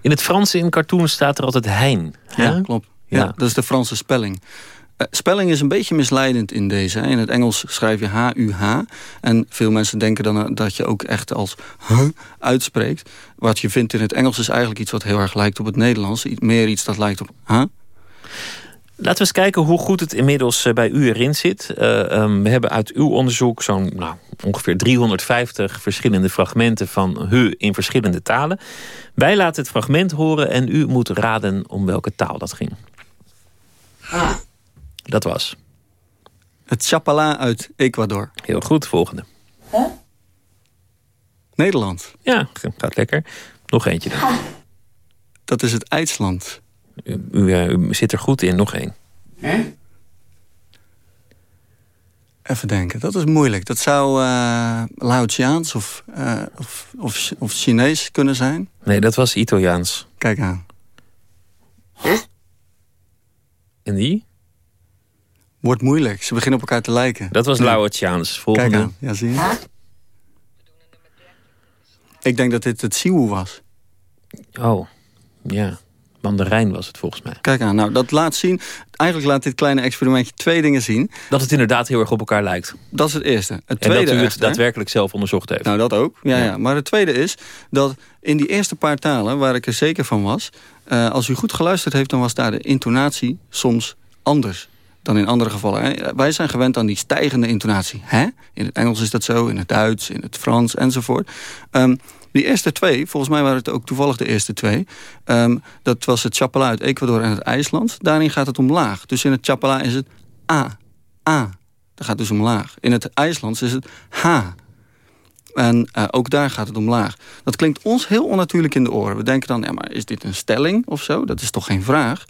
In het Frans in cartoon staat er altijd hein. Ja, klopt. Ja. Ja. dat is de Franse spelling. Eh, spelling is een beetje misleidend in deze. In het Engels schrijf je H-U-H. En veel mensen denken dan eh, dat je ook echt als H uitspreekt. Wat je vindt in het Engels is eigenlijk iets wat heel erg lijkt op het Nederlands. Iets- Meer iets dat lijkt op H. Laten we eens kijken hoe goed het inmiddels eh, bij u erin zit. Eh, ehm, we hebben uit uw onderzoek zo'n nou, ongeveer 350 verschillende fragmenten van hu in verschillende talen. Wij laten het fragment horen en u moet raden om welke taal dat ging. Dat was. Het chapala uit Ecuador. Heel goed, volgende. Nederland. Ja, gaat lekker. Nog eentje dan. Dat is het IJsland. U, u, eh, u zit er goed in, nog één. Even denken, dat is moeilijk. Dat zou uh, Laotiaans of, eh, of, of, of Chinees kunnen zijn. Nee, dat was Italiaans. Kijk aan. En die? Wordt moeilijk. Ze beginnen op elkaar te lijken. Dat was. Laotiaans. Volgende. Kijk aan. Ja, zie je? Ik denk dat dit het Siwu was. Oh, ja. Mandarijn was het volgens mij. Kijk aan. Nou, dat laat zien... Eigenlijk laat dit kleine experimentje twee dingen zien. Dat het inderdaad heel erg op elkaar lijkt. Dat is het eerste. Het En tweede dat u het echter- daadwerkelijk zelf onderzocht heeft. Nou, dat ook. Ja, Ja. ja. Maar het tweede is dat in die eerste paar talen, waar ik er zeker van was... eh, als u goed geluisterd heeft, dan was daar de intonatie soms anders dan in andere gevallen. Wij zijn gewend aan die stijgende intonatie. Hè? In het Engels is dat zo, in het Duits, in het Frans enzovoort. Um, die eerste twee, volgens mij waren het ook toevallig de eerste twee. Um, dat was het Chapala uit Ecuador en het IJsland. Daarin gaat het omlaag. Dus in het Chapala is het A, A. Dat gaat dus omlaag. In het IJslands is het H. En uh, ook daar gaat het omlaag. Dat klinkt ons heel onnatuurlijk in de oren. We denken dan, ja, maar is dit een stelling of zo? Dat is toch geen vraag?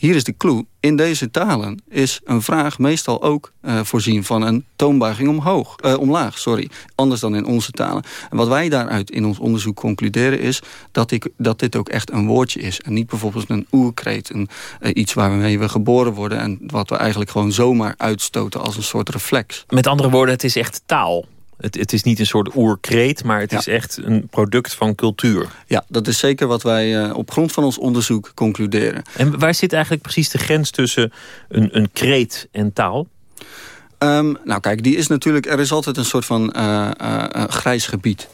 Hier is de clue. In deze talen is een vraag meestal ook uh, voorzien van een toonbuiging omhoog, uh, omlaag. Sorry. Anders dan in onze talen. En wat wij daaruit in ons onderzoek concluderen is dat, ik, dat dit ook echt een woordje is. En niet bijvoorbeeld een oerkreet. Een, uh, iets waarmee we geboren worden en wat we eigenlijk gewoon zomaar uitstoten als een soort reflex. Met andere woorden, het is echt taal. Het, het, is niet een soort oerkreet, maar het is echt een product van cultuur. Ja, dat is zeker wat wij uh, op grond van ons onderzoek concluderen. En waar zit eigenlijk precies de grens tussen een, een kreet en taal? Um, nou kijk, die is natuurlijk, er is altijd een soort van uh, uh, grijs gebied.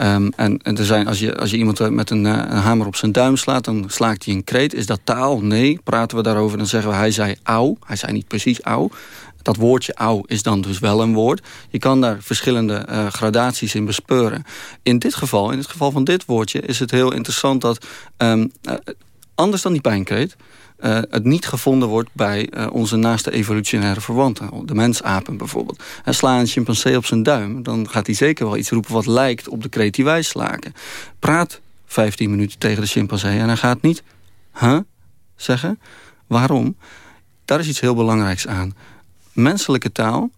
Um, en, en er zijn, als, je, als je iemand met een, een, hamer op zijn duim slaat, dan slaakt hij een kreet. Is dat taal? Nee. Praten we daarover, dan zeggen we hij zei auw. Hij zei niet precies auw. Dat woordje auw is dan dus wel een woord. Je kan daar verschillende uh, gradaties in bespeuren. In dit geval, in het geval van dit woordje, is het heel interessant dat... Um, uh, anders dan die pijnkreet... Uh, het niet gevonden wordt bij onze naaste evolutionaire verwanten. De mensapen bijvoorbeeld. En sla een chimpansee op zijn duim... dan gaat hij zeker wel iets roepen wat lijkt op de kreet die wij slaken. Praat 15 minuten tegen de chimpansee en hij gaat niet... Huh? zeggen. Waarom? Daar is iets heel belangrijks aan menselijke taal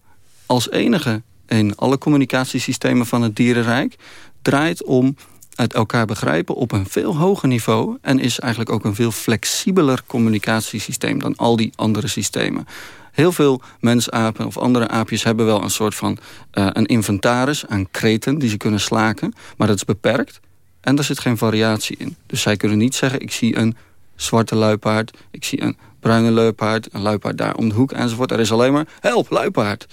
als enige in alle communicatiesystemen van het dierenrijk draait om uit elkaar begrijpen op een veel hoger niveau en is eigenlijk ook een veel flexibeler communicatiesysteem dan al die andere systemen. Heel veel mensapen of andere aapjes hebben wel een soort van uh, een inventaris aan kreten die ze kunnen slaken, maar dat is beperkt en daar zit geen variatie in. Dus zij kunnen niet zeggen ik zie een zwarte luipaard, ik zie een bruine luipaard, een luipaard daar om de hoek enzovoort. Er is alleen maar help, luipaard.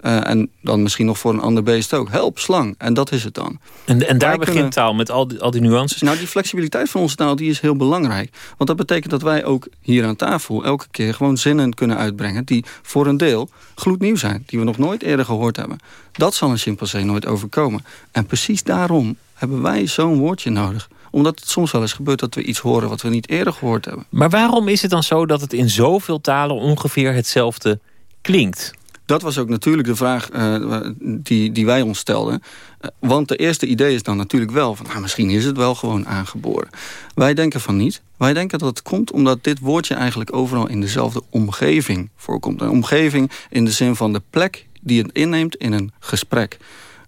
Uh, en dan misschien nog voor een ander beest ook. Help, slang. En dat is het dan. En, en daar begint taal met al die, al die nuances? Nou, die flexibiliteit van onze taal die is heel belangrijk. Want dat betekent dat wij ook hier aan tafel... elke keer gewoon zinnen kunnen uitbrengen... die voor een deel gloednieuw zijn. Die we nog nooit eerder gehoord hebben. Dat zal een chimpansee nooit overkomen. En precies daarom hebben wij zo'n woordje nodig omdat het soms wel eens gebeurt dat we iets horen wat we niet eerder gehoord hebben. Maar waarom is het dan zo dat het in zoveel talen ongeveer hetzelfde klinkt? Dat was ook natuurlijk de vraag uh, die, die wij ons stelden. Uh, want de eerste idee is dan natuurlijk wel van... Nou, misschien is het wel gewoon aangeboren. Wij denken van niet. Wij denken dat het komt omdat dit woordje eigenlijk overal in dezelfde omgeving voorkomt. Een omgeving in de zin van de plek die het inneemt in een gesprek.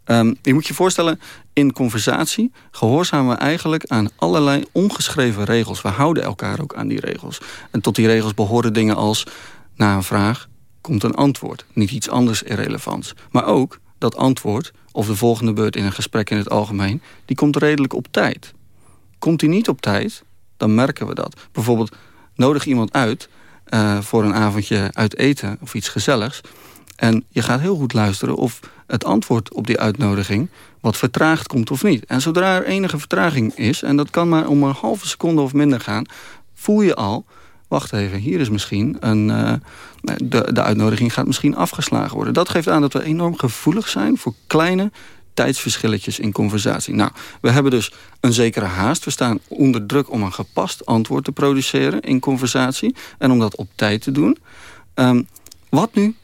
Um, je moet je voorstellen, in conversatie gehoorzamen we eigenlijk aan allerlei ongeschreven regels. We houden elkaar ook aan die regels. En tot die regels behoren dingen als... na een vraag komt een antwoord, niet iets anders irrelevants. Maar ook dat antwoord, of de volgende beurt in een gesprek in het algemeen... die komt redelijk op tijd. Komt die niet op tijd, dan merken we dat. Bijvoorbeeld, nodig iemand uit uh, voor een avondje uit eten of iets gezelligs... en je gaat heel goed luisteren of het antwoord op die uitnodiging wat vertraagd komt of niet. En zodra er enige vertraging is, en dat kan maar om een halve seconde of minder gaan... voel je al, wacht even, hier is misschien een... Uh, de, de uitnodiging gaat misschien afgeslagen worden. Dat geeft aan dat we enorm gevoelig zijn voor kleine tijdsverschilletjes in conversatie. Nou, we hebben dus een zekere haast. We staan onder druk om een gepast antwoord te produceren in conversatie. En om dat op tijd te doen. Um, wat nu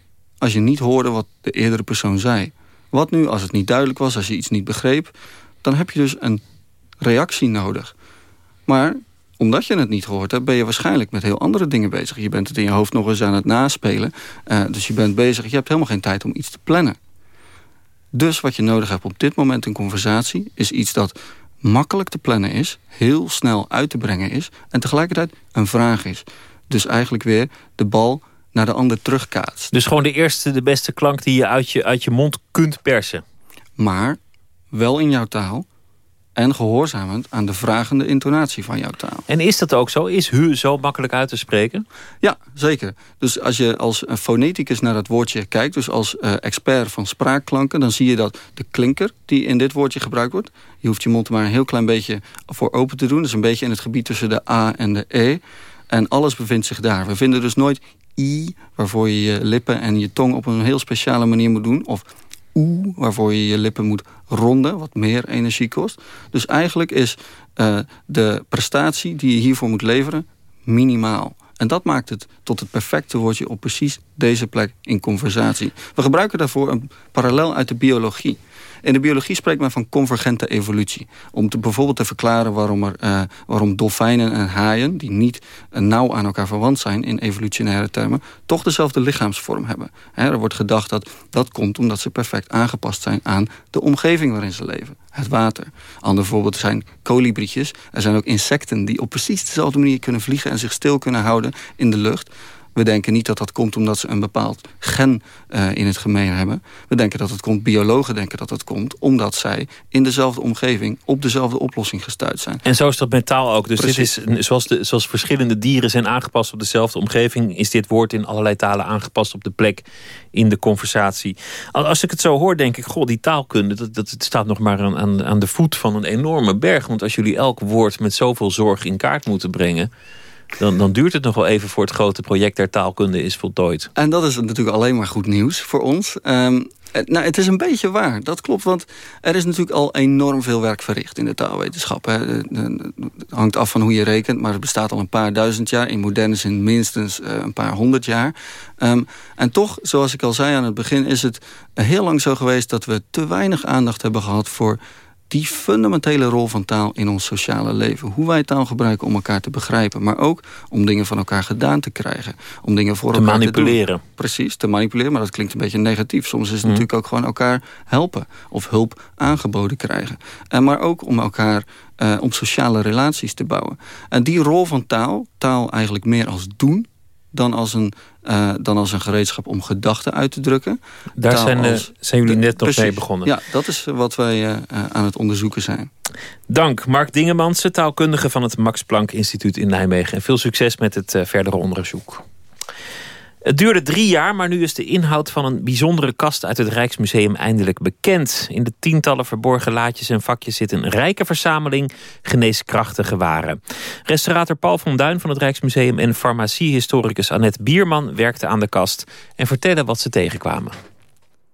als je niet hoorde wat de eerdere persoon zei? Wat nu als het niet duidelijk was, als je iets niet begreep? Dan heb je dus een reactie nodig. Maar omdat je het niet gehoord hebt, ben je waarschijnlijk met heel andere dingen bezig. Je bent het in je hoofd nog eens aan het naspelen. Uh, dus je bent bezig, je hebt helemaal geen tijd om iets te plannen. Dus wat je nodig hebt op dit moment in conversatie... is iets dat makkelijk te plannen is, heel snel uit te brengen is... en tegelijkertijd een vraag is. Dus eigenlijk weer de bal naar de ander terugkaatst. Dus gewoon de eerste, de beste klank die je uit je, uit je mond kunt persen. Maar wel in jouw taal en gehoorzamend aan de vragende intonatie van jouw taal. En is dat ook zo? Is hu zo makkelijk uit te spreken? Ja, zeker. Dus als je als foneticus naar dat woordje kijkt... dus als uh, expert van spraakklanken... dan zie je dat de klinker die in dit woordje gebruikt wordt... je hoeft je mond maar een heel klein beetje voor open te doen. Dat is een beetje in het gebied tussen de A en de E... En alles bevindt zich daar. We vinden dus nooit I, waarvoor je je lippen en je tong op een heel speciale manier moet doen. Of oe, waarvoor je je lippen moet ronden, wat meer energie kost. Dus eigenlijk is uh, de prestatie die je hiervoor moet leveren minimaal. En dat maakt het tot het perfecte woordje op precies deze plek in conversatie. We gebruiken daarvoor een parallel uit de biologie. In de biologie spreekt men van convergente evolutie. Om te, bijvoorbeeld te verklaren waarom, er, uh, waarom dolfijnen en haaien... die niet uh, nauw aan elkaar verwant zijn in evolutionaire termen... toch dezelfde lichaamsvorm hebben. He, er wordt gedacht dat dat komt omdat ze perfect aangepast zijn... aan de omgeving waarin ze leven, het water. Ander voorbeeld zijn kolibrietjes. Er zijn ook insecten die op precies dezelfde manier kunnen vliegen... en zich stil kunnen houden in de lucht... We denken niet dat dat komt omdat ze een bepaald gen uh, in het gemeen hebben. We denken dat het komt, biologen denken dat het komt... omdat zij in dezelfde omgeving op dezelfde oplossing gestuurd zijn. En zo is dat met taal ook. Dus dit is, zoals, de, zoals verschillende dieren zijn aangepast op dezelfde omgeving... is dit woord in allerlei talen aangepast op de plek in de conversatie. Als ik het zo hoor, denk ik, goh, die taalkunde... dat, dat staat nog maar aan, aan de voet van een enorme berg. Want als jullie elk woord met zoveel zorg in kaart moeten brengen dan, dan duurt het nog wel even voor het grote project der taalkunde is voltooid. En dat is natuurlijk alleen maar goed nieuws voor ons. Um, nou, het is een beetje waar, dat klopt. Want er is natuurlijk al enorm veel werk verricht in de taalwetenschap. Hè. Het hangt af van hoe je rekent, maar het bestaat al een paar duizend jaar. In moderne zin minstens uh, een paar honderd jaar. Um, en toch, zoals ik al zei aan het begin... is het heel lang zo geweest dat we te weinig aandacht hebben gehad... voor die fundamentele rol van taal in ons sociale leven. Hoe wij taal gebruiken om elkaar te begrijpen. Maar ook om dingen van elkaar gedaan te krijgen. Om dingen voor te elkaar manipuleren. te doen. Precies, te manipuleren. Maar dat klinkt een beetje negatief. Soms is het mm. natuurlijk ook gewoon elkaar helpen. Of hulp aangeboden krijgen. En maar ook om elkaar... Uh, om sociale relaties te bouwen. En die rol van taal, taal eigenlijk meer als doen dan als een, uh, dan als een gereedschap om gedachten uit te drukken. Daar zijn, als, uh, zijn jullie net nog mee begonnen. Ja, dat is wat wij uh, aan het onderzoeken zijn. Dank Mark Dingemansen, taalkundige van het Max Planck Instituut in Nijmegen. En veel succes met het verdere onderzoek. Het duurde drie jaar, maar nu is de inhoud van een bijzondere kast uit het Rijksmuseum eindelijk bekend. In de tientallen verborgen laadjes en vakjes zit een rijke verzameling geneeskrachtige waren. Restaurator Paul van Duin van het Rijksmuseum en farmaciehistoricus Annette Bierman werkten aan de kast en vertellen wat ze tegenkwamen.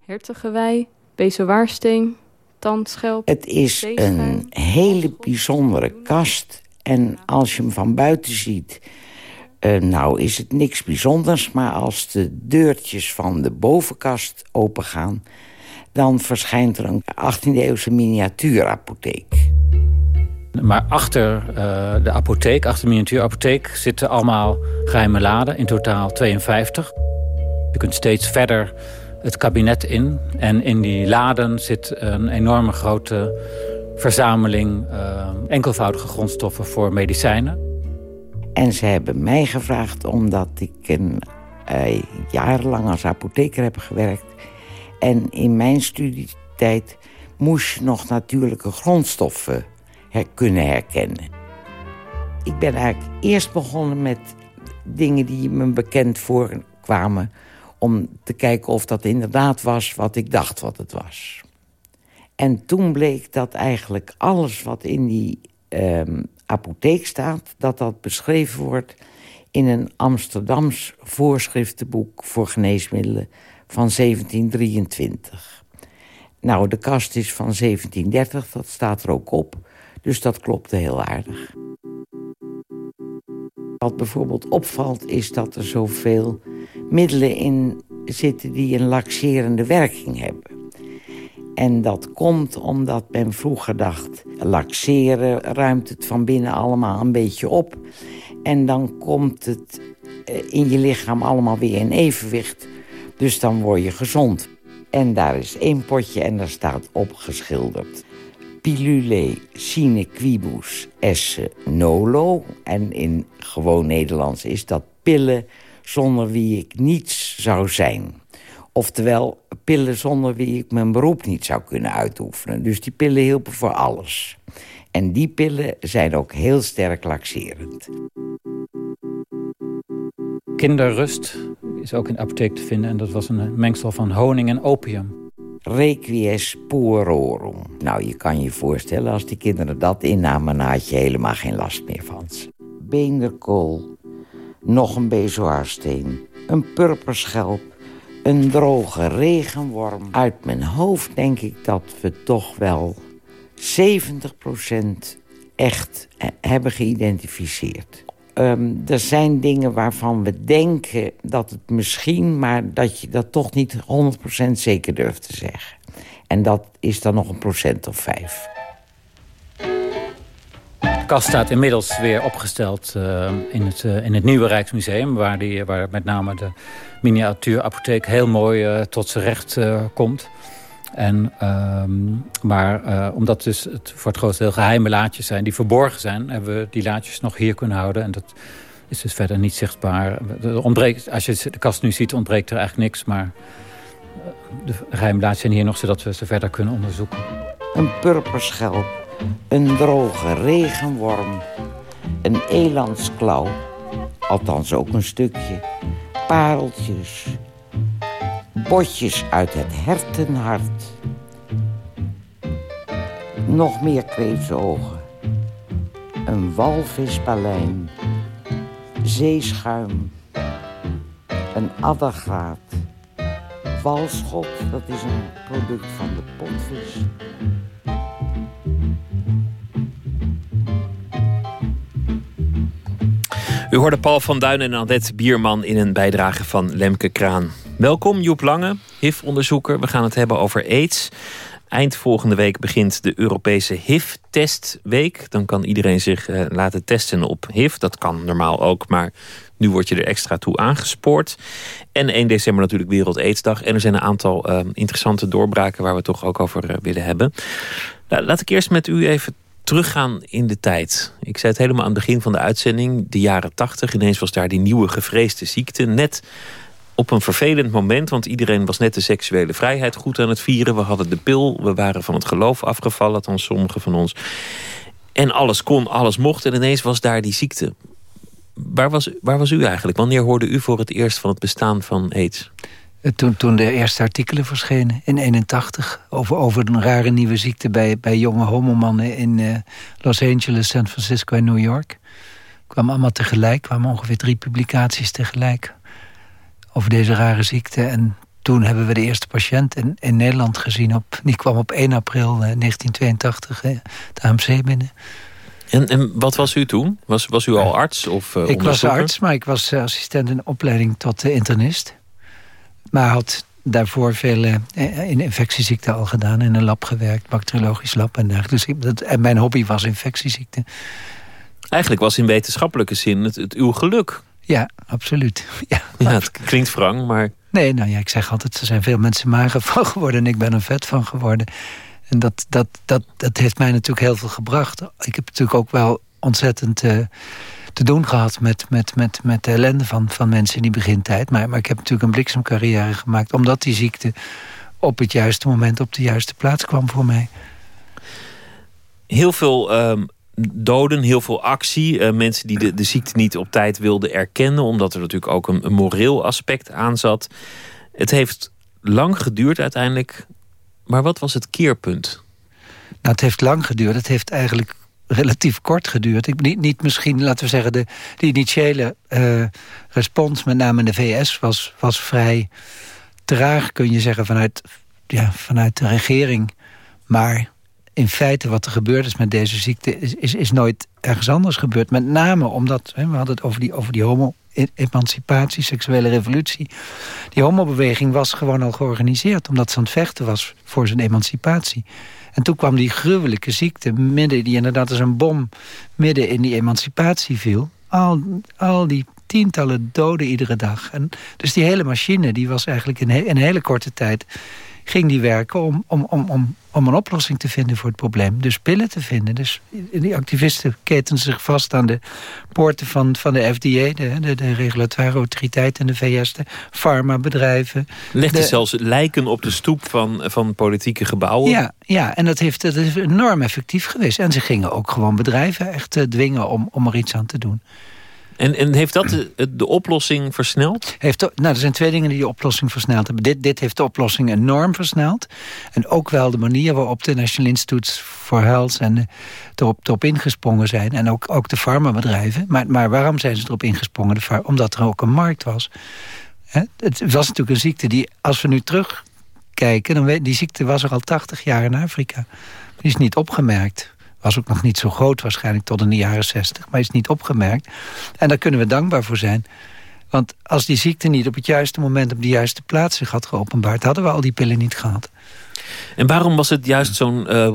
Hertogewei, bezewaarsteen, tandschelp. Het is een hele bijzondere kast en als je hem van buiten ziet uh, nou is het niks bijzonders, maar als de deurtjes van de bovenkast opengaan... dan verschijnt er een 18e-eeuwse miniatuurapotheek. Maar achter uh, de apotheek, achter de miniatuurapotheek... zitten allemaal geheime laden, in totaal 52. Je kunt steeds verder het kabinet in. En in die laden zit een enorme grote verzameling... Uh, enkelvoudige grondstoffen voor medicijnen. En ze hebben mij gevraagd omdat ik een, jarenlang als apotheker heb gewerkt. En in mijn studietijd moest je nog natuurlijke grondstoffen her kunnen herkennen. Ik ben eigenlijk eerst begonnen met dingen die me bekend voorkwamen... om te kijken of dat inderdaad was wat ik dacht wat het was. En toen bleek dat eigenlijk alles wat in die um, apotheek staat... dat dat beschreven wordt in een Amsterdams voorschriftenboek... voor geneesmiddelen van 1723. Nou, de kast is van 1730, dat staat er ook op. Dus dat klopte heel aardig. Wat bijvoorbeeld opvalt is dat er zoveel middelen in zitten... die een laxerende werking hebben. En dat komt omdat men vroeger dacht... laxeren ruimt het van binnen allemaal een beetje op. En dan komt het eh, in je lichaam allemaal weer in evenwicht. Dus dan word je gezond. En daar is één potje en daar staat opgeschilderd. Pilule sine quibus esse nolo. En in gewoon Nederlands is dat pillen zonder wie ik niets zou zijn. Oftewel, pillen zonder wie ik mijn beroep niet zou kunnen uitoefenen. Dus die pillen hielpen voor alles. En die pillen zijn ook heel sterk laxerend. Kinderrust is ook in de apotheek te vinden. En dat was een mengsel van honing en opium. Requies puerorum. Nou, je kan je voorstellen, als die kinderen dat innamen... dan had je helemaal geen last meer van ze. Beenderkool, nog een bezoarsteen, een purperschelp, een droge regenworm. Uit mijn hoofd denk ik dat we toch wel 70% echt hebben geïdentificeerd. Ehm, er zijn dingen waarvan we denken dat het misschien... maar dat je dat toch niet 100% zeker durft te zeggen. En dat is dan nog een procent of vijf. De kast staat inmiddels weer opgesteld uh, in, het, uh, in het nieuwe Rijksmuseum... waar, die, waar met name de miniatuurapotheek heel mooi uh, tot zijn recht komt... En, uh, maar uh, omdat dus het voor het grootste deel geheime laadjes zijn die verborgen zijn... hebben we die laadjes nog hier kunnen houden. En dat is dus verder niet zichtbaar. Ontbreekt, als je de kast nu ziet, ontbreekt er eigenlijk niks. Maar de geheime laadjes zijn hier nog zodat we ze verder kunnen onderzoeken. Een purperschelp, een droge regenworm, een elandsklauw. Althans ook een stukje. Pareltjes, botjes uit het hertenhart. Nog meer kweetsogen. Een walvispalijn. Zeeschuim. Een addergraat. Walschot, dat is een product van de potvis. U hoorde Paul van Duin en Annette Bierman in een bijdrage van Lemke Kraan. Welkom Joep Lange, HIV-onderzoeker. We gaan het hebben over aids. Eind volgende week begint de Europese HIV-testweek. Dan kan iedereen zich uh, laten testen op HIV. Dat kan normaal ook, maar nu word je er extra toe aangespoord. En 1 december natuurlijk Wereld Aidsdag. En er zijn een aantal uh, interessante doorbraken waar we het toch ook over uh, willen hebben. Laat ik eerst met u even teruggaan in de tijd. Ik zei het helemaal aan het begin van de uitzending. De jaren 80. Ineens was daar die nieuwe gevreesde ziekte. Net op een vervelend moment, want iedereen was net de seksuele vrijheid goed aan het vieren. We hadden de pil, we waren van het geloof afgevallen, dan sommigen van ons. En alles kon, alles mocht en ineens was daar die ziekte. Waar was, waar was u eigenlijk? Wanneer hoorde u voor het eerst van het bestaan van aids? Eh, toen, toen de eerste artikelen verschenen in 81 over, over een rare nieuwe ziekte bij, bij jonge homomannen in uh, Los Angeles, San Francisco en New York. kwamen allemaal tegelijk, kwamen ongeveer drie publicaties tegelijk over deze rare ziekte. En toen hebben we de eerste patiënt in, in Nederland gezien. Op, die kwam op 1 april 1982 eh, de AMC binnen. En, en wat was u toen? Was, was u al arts of uh, Ik was arts, maar ik was assistent in opleiding tot uh, internist. Maar had daarvoor veel in infectieziekten al gedaan. In een lab gewerkt, bacteriologisch lab en dergelijke. Dus dat, en mijn hobby was infectieziekten. Eigenlijk was in wetenschappelijke zin het, het uw geluk ja, absoluut. Ja, ja het klinkt wrang, maar... Nee, nou ja, ik zeg altijd, er zijn veel mensen mager van geworden... en ik ben er vet van geworden. En dat, dat, dat, dat heeft mij natuurlijk heel veel gebracht. Ik heb natuurlijk ook wel ontzettend uh, te doen gehad... met, met, met, met de ellende van, van mensen in die begintijd. Maar, maar ik heb natuurlijk een bliksemcarrière gemaakt... omdat die ziekte op het juiste moment op de juiste plaats kwam voor mij. Heel veel um, doden, heel veel actie. Uh, mensen die de, de ziekte niet op tijd wilden erkennen... omdat er natuurlijk ook een, een moreel aspect aan zat. Het heeft lang geduurd uiteindelijk. Maar wat was het keerpunt? Nou, het heeft lang geduurd. Het heeft eigenlijk relatief kort geduurd. Ik, niet, niet misschien, laten we zeggen, de, de initiële uh, respons... met name in de VS was, was vrij traag, kun je zeggen, vanuit, ja, vanuit de regering. Maar in feite wat er gebeurd is met deze ziekte... is, is, is nooit ergens anders gebeurd. Met name omdat, hè, we hadden het over die, over die homo-emancipatie, seksuele revolutie. Die homobeweging was gewoon al georganiseerd... omdat ze aan het vechten was voor zijn emancipatie. En toen kwam die gruwelijke ziekte, midden, die inderdaad als een bom... midden in die emancipatie viel. Al, al die tientallen doden iedere dag. En dus die hele machine die was eigenlijk in, in een hele korte tijd ging die werken om, om, om, om, om een oplossing te vinden voor het probleem. Dus pillen te vinden. Dus die activisten keten zich vast aan de poorten van, van de FDA... de, de, de regulatoire autoriteit in de VS, de farmabedrijven. Legde zelfs lijken op de stoep van, van politieke gebouwen. Ja, ja en dat, heeft, dat is enorm effectief geweest. En ze gingen ook gewoon bedrijven echt eh, dwingen om, om er iets aan te doen. En, en heeft dat de, oplossing versneld? Heeft, nou, er zijn twee dingen die de oplossing versneld hebben. Dit, dit heeft de oplossing enorm versneld. En ook wel de manier waarop de National Institutes for Health... en erop, erop ingesprongen zijn. En ook, ook de farmabedrijven. Maar, maar waarom zijn ze erop ingesprongen? Omdat er ook een markt was. Het was natuurlijk een ziekte die, als we nu terugkijken... Die ziekte was er al 80 jaar in Afrika. Die is niet opgemerkt. Was ook nog niet zo groot waarschijnlijk tot in de jaren 60. Maar is niet opgemerkt. En daar kunnen we dankbaar voor zijn. Want als die ziekte niet op het juiste moment... op de juiste plaats zich had geopenbaard... hadden we al die pillen niet gehad. En waarom was het juist zo'n uh,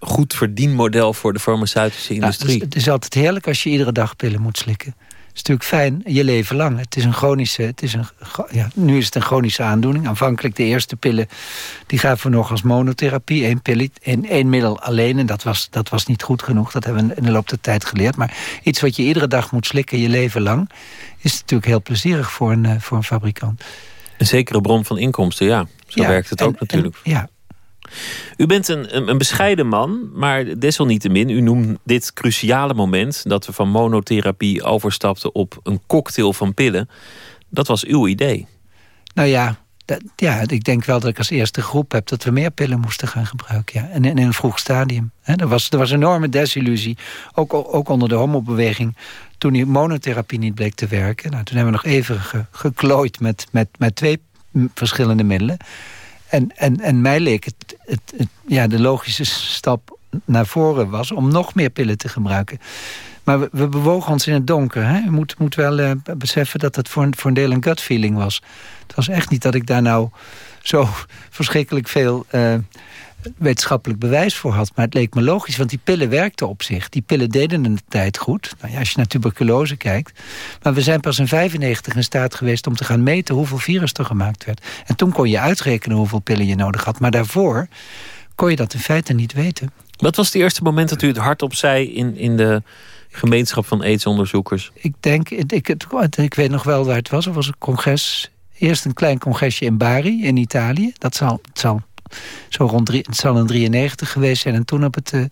goed verdienmodel... voor de farmaceutische industrie? Nou, het, is, het is altijd heerlijk als je iedere dag pillen moet slikken is natuurlijk fijn, je leven lang. Het is een chronische, het is een, ja, nu is het een chronische aandoening. Aanvankelijk de eerste pillen, die gaven we nog als monotherapie. één, pil, één, één middel alleen en dat was, dat was niet goed genoeg. Dat hebben we in de loop der tijd geleerd. Maar iets wat je iedere dag moet slikken, je leven lang... is natuurlijk heel plezierig voor een, eh, voor een fabrikant. Een zekere bron van inkomsten, ja. Zo werkt het ook natuurlijk. ja, u bent een, een, bescheiden man, maar desalniettemin... u noemt dit cruciale moment... dat we van monotherapie overstapten op een cocktail van pillen. Dat was uw idee. Nou ja, ja, ik denk wel dat ik als eerste groep heb... dat we meer pillen moesten gaan gebruiken. Ja. En in, een vroeg stadium. er, was, er was enorme desillusie. Ook, ook onder de homobeweging. Toen die monotherapie niet bleek te werken. Nou, toen hebben we nog even geklooid met, met, met twee verschillende middelen. En, en, en mij leek het, het, ja, de logische stap naar voren was om nog meer pillen te gebruiken. Maar we, we bewogen ons in het donker. Hè? Je moet, moet wel uh, beseffen dat het voor voor een deel een gut feeling was. Het was echt niet dat ik daar nou zo verschrikkelijk veel uh, wetenschappelijk bewijs voor had. Maar het leek me logisch, want die pillen werkten op zich. Die pillen deden in de tijd goed. Nou ja, als je naar tuberculose kijkt. Maar we zijn pas in 95 in staat geweest om te gaan meten... hoeveel virus er gemaakt werd. En toen kon je uitrekenen hoeveel pillen je nodig had. Maar daarvoor kon je dat in feite niet weten. Wat was het eerste moment dat u het hardop zei... in, in de gemeenschap van aidsonderzoekers? Ik denk, ik, ik, ik weet nog wel waar het was. Er was een congres eerst een klein congresje in Bari in Italië. Dat zal, het zal zo rond drie, het zal een 93 geweest zijn. En toen op het, uh,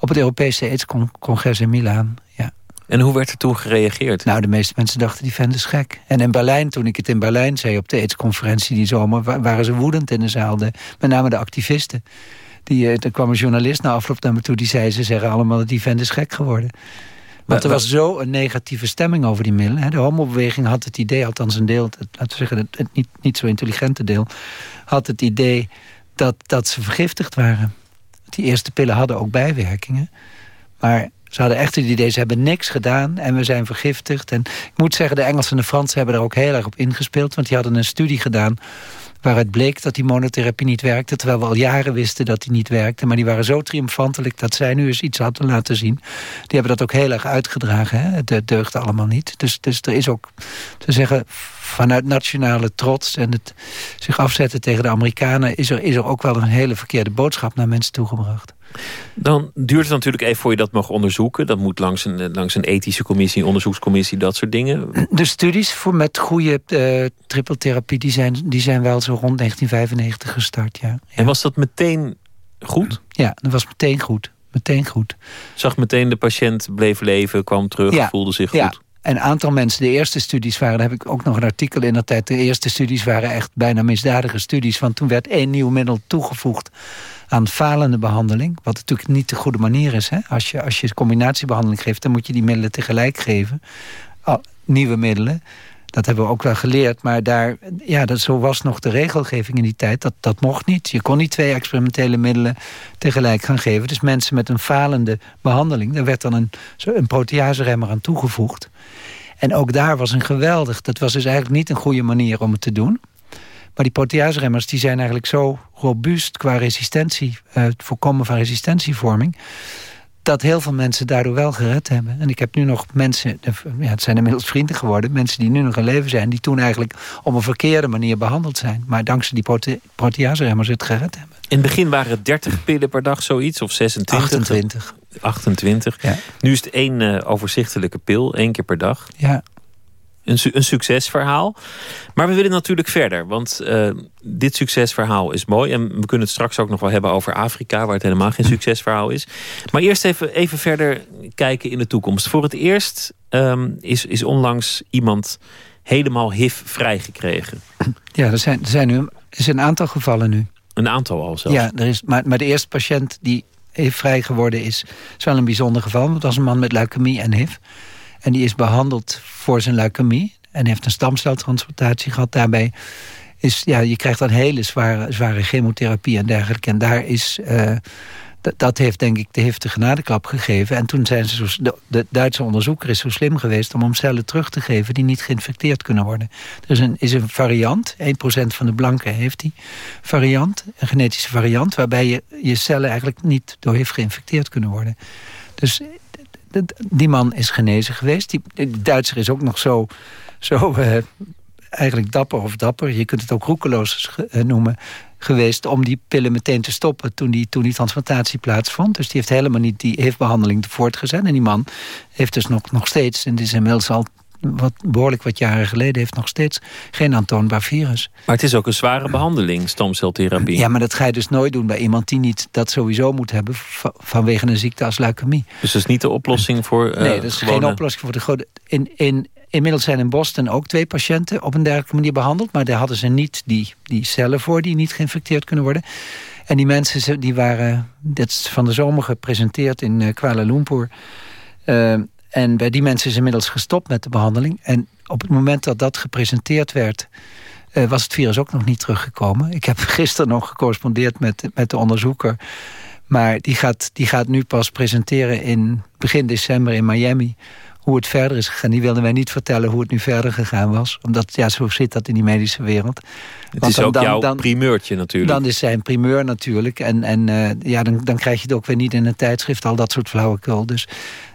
op het Europese AIDS-congres in Milaan. Ja. En hoe werd er toen gereageerd? Nou, de meeste mensen dachten, die vent is gek. En in Berlijn, toen ik het in Berlijn zei op de AIDS-conferentie die zomer... waren ze woedend in de zaal, de, met name de activisten. Die, uh, er kwam een journalist na afloop naar me toe, die zei... ze zeggen allemaal dat die vent is gek geworden. Want er was zo een negatieve stemming over die middelen. De homobeweging had het idee, althans een deel... Het, laten we zeggen, het, het niet, niet zo intelligente deel... had het idee dat, dat ze vergiftigd waren. Die eerste pillen hadden ook bijwerkingen. Maar ze hadden echt het idee, ze hebben niks gedaan en we zijn vergiftigd. En ik moet zeggen, de Engelsen en de Fransen hebben er ook heel erg op ingespeeld. Want die hadden een studie gedaan waaruit bleek dat die monotherapie niet werkte... terwijl we al jaren wisten dat die niet werkte. Maar die waren zo triomfantelijk dat zij nu eens iets hadden laten zien. Die hebben dat ook heel erg uitgedragen. Hè? Het deugde allemaal niet. Dus, dus er is ook, te zeggen, vanuit nationale trots... en het zich afzetten tegen de Amerikanen... is er, is er ook wel een hele verkeerde boodschap naar mensen toegebracht. Dan duurt het natuurlijk even voor je dat mag onderzoeken. Dat moet langs een, langs een ethische commissie, een onderzoekscommissie, dat soort dingen. De studies voor met goede uh, trippeltherapie... Die zijn, die zijn wel zo rond 1995 gestart, ja. ja. En was dat meteen goed? Ja, dat was meteen goed. Meteen goed. Zag meteen de patiënt bleef leven, kwam terug, ja. voelde zich goed. Ja. Een aantal mensen, de eerste studies waren... daar heb ik ook nog een artikel in dat tijd... de eerste studies waren echt bijna misdadige studies... want toen werd één nieuw middel toegevoegd aan falende behandeling. Wat natuurlijk niet de goede manier is. Hè? Als, je, als je combinatiebehandeling geeft, dan moet je die middelen tegelijk geven. Oh, nieuwe middelen. Dat hebben we ook wel geleerd. Maar daar, ja, dat, zo was nog de regelgeving in die tijd. Dat, dat mocht niet. Je kon niet twee experimentele middelen tegelijk gaan geven. Dus mensen met een falende behandeling... daar werd dan een, een proteaseremmer aan toegevoegd. En ook daar was een geweldig... dat was dus eigenlijk niet een goede manier om het te doen. Maar die proteaseremmers die zijn eigenlijk zo robuust qua resistentie... Uh, het voorkomen van resistentievorming... dat heel veel mensen daardoor wel gered hebben. En ik heb nu nog mensen, ja, het zijn inmiddels vrienden geworden... mensen die nu nog in leven zijn... die toen eigenlijk op een verkeerde manier behandeld zijn. Maar dankzij die prote proteaseremmers het gered hebben. In het begin waren het 30 pillen per dag zoiets, of 26? 28. 28. Ja. Nu is het één uh, overzichtelijke pil, één keer per dag. Ja. Een, su een, succesverhaal. Maar we willen natuurlijk verder. Want uh, dit succesverhaal is mooi. En we kunnen het straks ook nog wel hebben over Afrika... waar het helemaal geen succesverhaal is. Maar eerst even, even verder kijken in de toekomst. Voor het eerst um, is, is onlangs iemand helemaal HIV vrijgekregen. Ja, er zijn, er zijn nu zijn een aantal gevallen nu. Een aantal al zelfs? Ja, er is, maar, maar de eerste patiënt die HIV vrij geworden is... is wel een bijzonder geval. Want dat was een man met leukemie en HIV... En die is behandeld voor zijn leukemie. en heeft een stamceltransplantatie gehad. Daarbij is, ja, je krijgt dan hele zware, zware chemotherapie en dergelijke. En daar is, uh, dat heeft denk ik de heeft de genadeklap gegeven. En toen zijn ze zo, de, Duitse onderzoeker is zo slim geweest om hem cellen terug te geven die niet geïnfecteerd kunnen worden. Er is een, is een variant, 1% van de blanken heeft die variant, een genetische variant, waarbij je, je cellen eigenlijk niet door heeft geïnfecteerd kunnen worden. Dus die man is genezen geweest. Die, die Duitser is ook nog zo, zo uh, eigenlijk dapper of dapper. Je kunt het ook roekeloos uh, noemen geweest om die pillen meteen te stoppen toen die, toen die transplantatie plaatsvond. Dus die heeft helemaal niet die heeft behandeling voortgezet. En die man heeft dus nog, nog steeds, en dit is inmiddels al wat, behoorlijk wat jaren geleden... heeft nog steeds geen aantoonbaar virus. Maar het is ook een zware behandeling, stamceltherapie. Ja, maar dat ga je dus nooit doen bij iemand die niet dat sowieso moet hebben... vanwege een ziekte als leukemie. Dus dat is niet de oplossing voor uh, Nee, dat is geen oplossing voor de grote... In, in, inmiddels zijn in Boston ook twee patiënten op een dergelijke manier behandeld... maar daar hadden ze niet die, die cellen voor die niet geïnfecteerd kunnen worden... En die mensen die waren dit van de zomer gepresenteerd in eh, Kuala Lumpur. Uh, en bij die mensen is inmiddels gestopt met de behandeling. En op het moment dat dat gepresenteerd werd... Uh, was het virus ook nog niet teruggekomen. Ik heb gisteren nog gecorrespondeerd met, met de onderzoeker. Maar die gaat, die gaat nu pas presenteren in begin december in Miami hoe het verder is gegaan. Die wilden wij niet vertellen hoe het nu verder gegaan was. Omdat, ja, zo zit dat in die medische wereld. Het is ook jouw dan, primeurtje natuurlijk. Dan is zijn primeur natuurlijk. En, en uh, ja, dan, dan krijg je het ook weer niet in een tijdschrift. Al dat soort flauwekul. Dus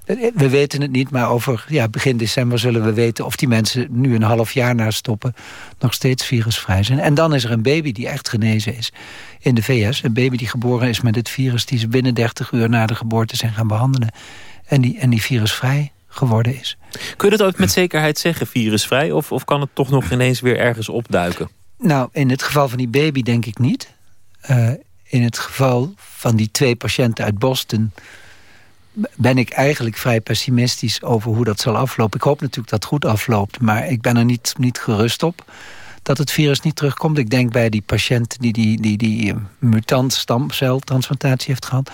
we weten het niet, maar over ja, begin december zullen we weten... of die mensen nu een half jaar na stoppen nog steeds virusvrij zijn. En dan is er een baby die echt genezen is in de VS. Een baby die geboren is met het virus... die ze binnen 30 uur na de geboorte zijn gaan behandelen. En die, en die virusvrij geworden is. Kun je dat ook met zekerheid zeggen, virusvrij? Of, of kan het toch nog ineens weer ergens opduiken? Nou, in het geval van die baby denk ik niet. Uh, in het geval van die twee patiënten uit Boston ben ik eigenlijk vrij pessimistisch over hoe dat zal aflopen. Ik hoop natuurlijk dat het goed afloopt, maar ik ben er niet, niet gerust op dat het virus niet terugkomt. Ik denk bij die patiënt die die, die, die mutant stamceltransplantatie heeft gehad...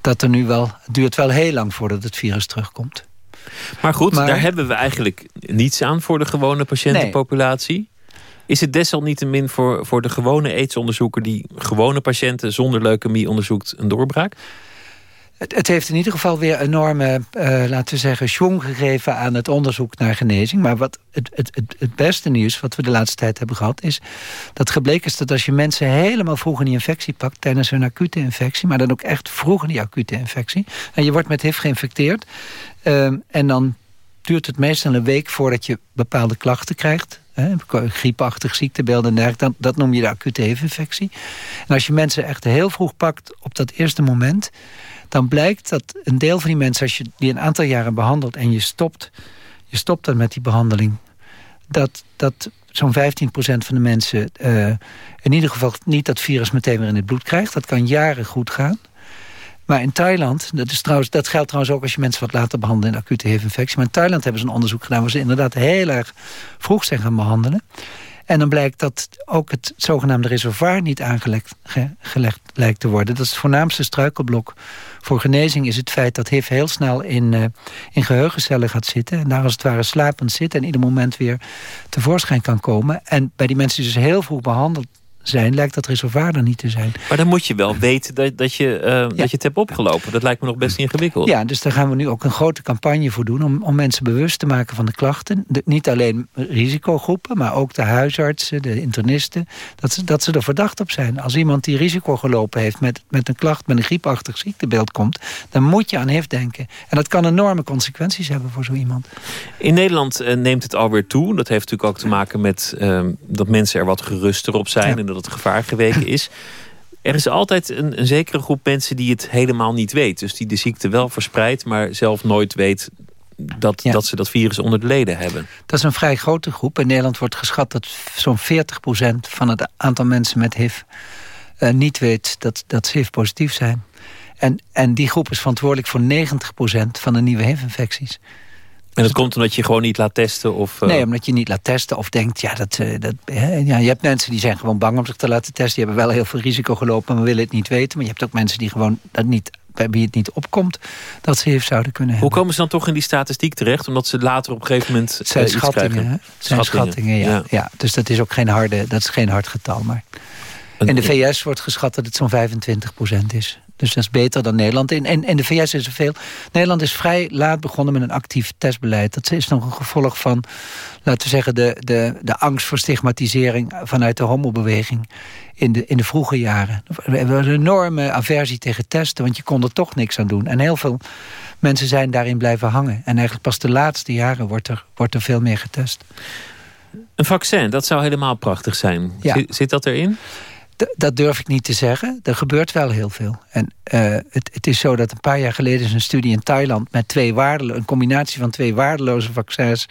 dat er nu wel, het duurt wel heel lang voordat het virus terugkomt. Maar goed, daar hebben we eigenlijk niets aan voor de gewone patiëntenpopulatie. Is het desalniettemin voor, voor de gewone aidsonderzoeker... die gewone patiënten zonder leukemie onderzoekt een doorbraak? Het, het, heeft in ieder geval weer enorme, uh, laten we zeggen, schwung gegeven aan het onderzoek naar genezing. Maar wat het, het, het, beste nieuws wat we de laatste tijd hebben gehad is dat gebleken is dat als je mensen helemaal vroeg in die infectie pakt tijdens hun acute infectie, maar dan ook echt vroeg in die acute infectie, en je wordt met HIV geïnfecteerd, uh, en dan duurt het meestal een week voordat je bepaalde klachten krijgt. Griepachtig ziektebeelden en dergelijke. Dat, noem je de acute HIV-infectie. En als je mensen echt heel vroeg pakt op dat eerste moment dan blijkt dat een deel van die mensen... als je die een aantal jaren behandelt en je stopt, je stopt dan met die behandeling... dat, dat zo'n 15% van de mensen uh, in ieder geval niet dat virus meteen weer in het bloed krijgt. Dat kan jaren goed gaan. Maar in Thailand, dat, is trouwens, dat geldt trouwens ook als je mensen wat later behandelt in acute HIV-infectie. Maar in Thailand hebben ze een onderzoek gedaan waar ze inderdaad heel erg vroeg zijn gaan behandelen. En dan blijkt dat ook het zogenaamde reservoir niet aangelegd gelegd lijkt te worden. Dat is het voornaamste struikelblok voor genezing is het feit dat HIV heel snel in, uh, in geheugencellen gaat zitten. En daar als het ware slapend zit en ieder moment weer tevoorschijn kan komen. En bij die mensen die dus heel vroeg behandeld zijn, lijkt dat reservoir er niet te zijn. Maar dan moet je wel weten dat, dat, je, uh, dat je het hebt opgelopen. Dat lijkt me nog best ingewikkeld. Ja, dus daar gaan we nu ook een grote campagne voor doen... om, om mensen bewust te maken van de klachten. niet alleen risicogroepen, maar ook de huisartsen, de internisten... dat ze, dat ze er verdacht op zijn. Als iemand die risico gelopen heeft met, met een klacht... met een griepachtig ziektebeeld komt... dan moet je aan HIV denken. En dat kan enorme consequenties hebben voor zo iemand. In Nederland uh, neemt het alweer toe. Dat heeft natuurlijk ook te maken met uh, dat mensen er wat geruster op zijn... Ja dat het gevaar geweken is. Er is altijd een, een, zekere groep mensen die het helemaal niet weet. Dus die de ziekte wel verspreidt, maar zelf nooit weet dat, dat ze dat virus onder de leden hebben. Dat is een vrij grote groep. In Nederland wordt geschat dat zo'n 40% van het aantal mensen met HIV... Uh, niet weet dat, dat ze HIV-positief zijn. En, en die groep is verantwoordelijk voor 90% van de nieuwe HIV-infecties. En dat komt omdat je gewoon niet laat testen? Of, uh... Nee, omdat je niet laat testen of denkt... ja, dat, uh, dat, hè, ja, je hebt mensen die zijn gewoon bang om zich te laten testen. Die hebben wel heel veel risico gelopen, maar willen het niet weten. Maar je hebt ook mensen die gewoon dat niet, bij wie het niet opkomt dat ze HIV zouden kunnen hebben. Hoe komen ze dan toch in die statistiek terecht? Omdat ze later op een gegeven moment Het zijn uh, schattingen? Het zijn schattingen, ja, ja. ja. Dus dat is ook geen, harde, dat is geen hard getal. Maar in de VS wordt geschat dat het zo'n 25% is. Dus dat is beter dan Nederland. In, in, in de VS is er veel. Nederland is vrij laat begonnen met een actief testbeleid. Dat is nog een gevolg van, laten we zeggen... de, de, de angst voor stigmatisering vanuit de homobeweging in de, in de vroege jaren. We hebben een enorme aversie tegen testen, want je kon er toch niks aan doen. En heel veel mensen zijn daarin blijven hangen. En eigenlijk pas de laatste jaren wordt er, wordt er veel meer getest. Een vaccin, dat zou helemaal prachtig zijn. Ja. Zit, zit dat erin? Dat durf ik niet te zeggen. Er gebeurt wel heel veel. En uh, het, het, is zo dat een paar jaar geleden is een studie in Thailand... met twee waardelo- een combinatie van twee waardeloze vaccins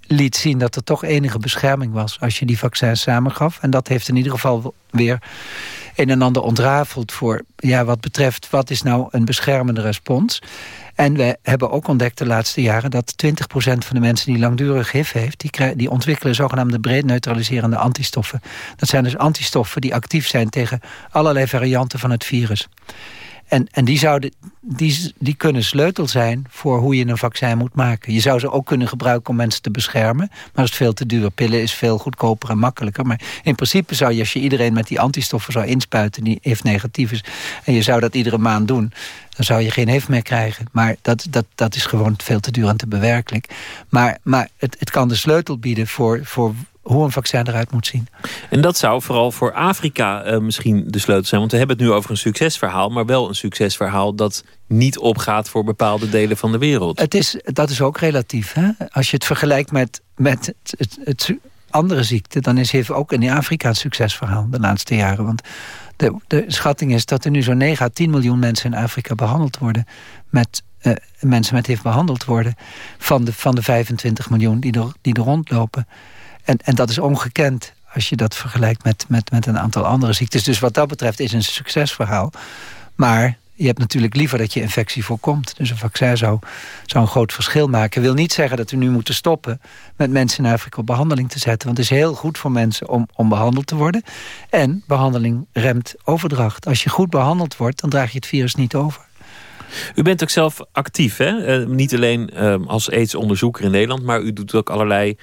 liet zien dat er toch enige bescherming was... als je die vaccins samengaf. En dat heeft in ieder geval weer een en ander ontrafeld... voor ja, wat betreft wat is nou een beschermende respons... En we hebben ook ontdekt de laatste jaren... dat 20% van de mensen die langdurig HIV heeft... die, die ontwikkelen zogenaamde breed neutraliserende antistoffen. Dat zijn dus antistoffen die actief zijn tegen allerlei varianten van het virus. En, en die, zouden, die, die kunnen sleutel zijn voor hoe je een vaccin moet maken. Je zou ze ook kunnen gebruiken om mensen te beschermen. Maar dat is veel te duur. Pillen is veel goedkoper en makkelijker. Maar in principe zou je, als je iedereen met die antistoffen zou inspuiten... die HIV negatief is, en je zou dat iedere maand doen... dan zou je geen HIV meer krijgen. Maar dat, dat, dat is gewoon veel te duur en te bewerkelijk. Maar, maar het, het kan de sleutel bieden voor... voor hoe een vaccin eruit moet zien. En dat zou vooral voor Afrika uh, misschien de sleutel zijn. Want we hebben het nu over een succesverhaal... maar wel een succesverhaal dat niet opgaat voor bepaalde delen van de wereld. Het is, dat is ook relatief. Hè? Als je het vergelijkt met, met het, het, het andere ziekte... dan is HIV ook in Afrika een succesverhaal de laatste jaren. Want de, de schatting is dat er nu zo'n 9 à 10 miljoen mensen in Afrika behandeld worden... met uh, mensen met HIV behandeld worden... van de, van de 25 miljoen die er, die er rondlopen... En, en dat is ongekend als je dat vergelijkt met, met, met een aantal andere ziektes. Dus wat dat betreft is een succesverhaal. Maar je hebt natuurlijk liever dat je infectie voorkomt. Dus een vaccin zou, zou een groot verschil maken. wil niet zeggen dat we nu moeten stoppen met mensen in Afrika op behandeling te zetten. Want het is heel goed voor mensen om, om behandeld te worden. En behandeling remt overdracht. Als je goed behandeld wordt, dan draag je het virus niet over. U bent ook zelf actief, hè? Uh, niet alleen uh, als aidsonderzoeker in Nederland... maar u doet ook allerlei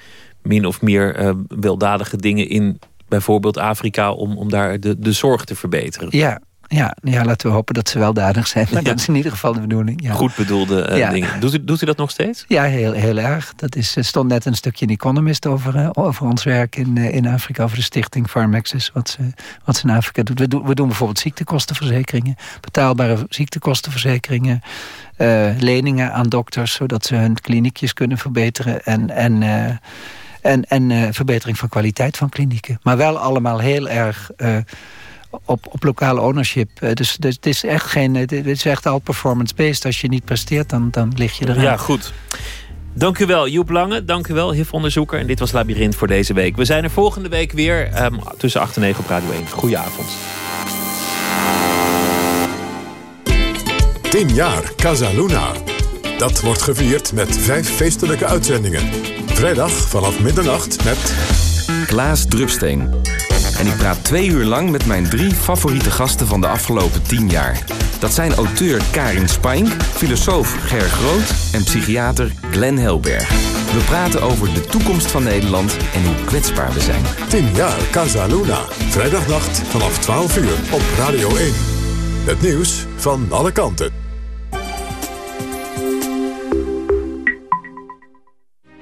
min of meer uh, weldadige dingen in bijvoorbeeld Afrika... om, om daar de, de zorg te verbeteren. Ja, ja, ja, laten we hopen dat ze weldadig zijn. Maar ja. dat is in ieder geval de bedoeling. Ja. Goed bedoelde uh, ja. dingen. Doet u, doet u dat nog steeds? Ja, heel, heel erg. Dat is, er stond net een stukje in Economist over, uh, over ons werk in, uh, in Afrika... over de stichting Pharmaxis, wat ze, wat ze in Afrika doet. We, doen. we doen bijvoorbeeld ziektekostenverzekeringen. Betaalbare ziektekostenverzekeringen. leningen aan dokters, zodat ze hun kliniekjes kunnen verbeteren. En... en en, en uh, verbetering van kwaliteit van klinieken. Maar wel allemaal heel erg uh, op, op lokale ownership. Uh, dus, dus het is echt geen. Het is echt al performance-based. Als je niet presteert, dan, dan lig je eruit. Ja, goed. Dank u wel, Joep Lange. Dank u wel, HIV-onderzoeker. En dit was Labyrinth voor deze week. We zijn er volgende week weer um, tussen 8 en 9 op Radio 1. Goedenavond. 10 jaar Casaluna. Dat wordt gevierd met vijf feestelijke uitzendingen. Vrijdag vanaf middernacht met... Klaas Drupsteen. En ik praat twee uur lang met mijn drie favoriete gasten van de afgelopen tien jaar. Dat zijn auteur Karin Spijn, filosoof Ger Groot en psychiater Glenn Helberg. We praten over de toekomst van Nederland en hoe kwetsbaar we zijn. 10 jaar Casa Luna. Vrijdagnacht vanaf 12 uur op Radio 1. Het nieuws van alle kanten.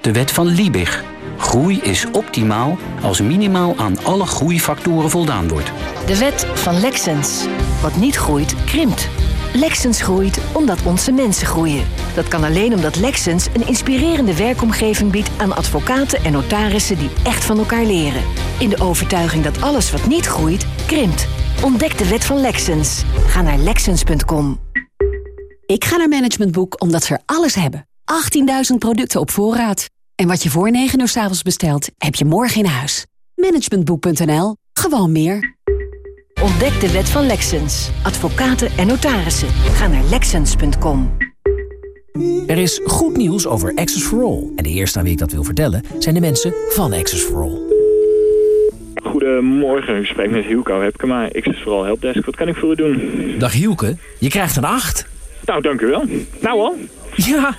De wet van Liebig. Groei is optimaal als minimaal aan alle groeifactoren voldaan wordt. De wet van Lexens. Wat niet groeit, krimpt. Lexens groeit omdat onze mensen groeien. Dat kan alleen omdat Lexens een inspirerende werkomgeving biedt aan advocaten en notarissen die echt van elkaar leren. In de overtuiging dat alles wat niet groeit, krimpt. Ontdek de wet van Lexens. Ga naar lexens.com. Ik ga naar Management Boek omdat ze er alles hebben. 18.000 producten op voorraad. En wat je voor 9 uur 's avonds bestelt, heb je morgen in huis. Managementboek.nl. Gewoon meer. Ontdek de wet van Lexens. Advocaten en notarissen. Ga naar lexens.com. Er is goed nieuws over Access for All. En de eerste aan wie ik dat wil vertellen zijn de mensen van Access for All. Goedemorgen, u spreekt met Hielko Hepke, maar ik zit vooral helpdesk. Wat kan ik voor u doen? Dag Hielke, je krijgt een 8. Nou, dank u wel. Nou al. Ja,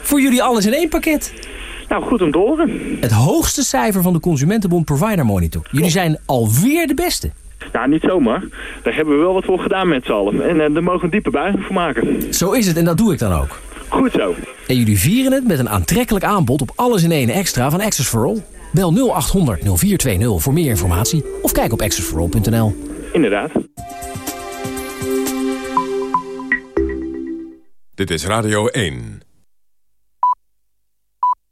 voor jullie alles in één pakket. Nou, goed om te horen. Het hoogste cijfer van de Consumentenbond Provider Monitor. Jullie zijn alweer de beste. Nou, niet zomaar. Daar hebben we wel wat voor gedaan met z'n allen. En uh, daar mogen we een diepe buiging voor maken. Zo is het en dat doe ik dan ook. Goed zo. En jullie vieren het met een aantrekkelijk aanbod op alles in één extra van Access for All. Bel 0800 0420 voor meer informatie of kijk op accessforall.nl. Inderdaad. Dit is Radio 1.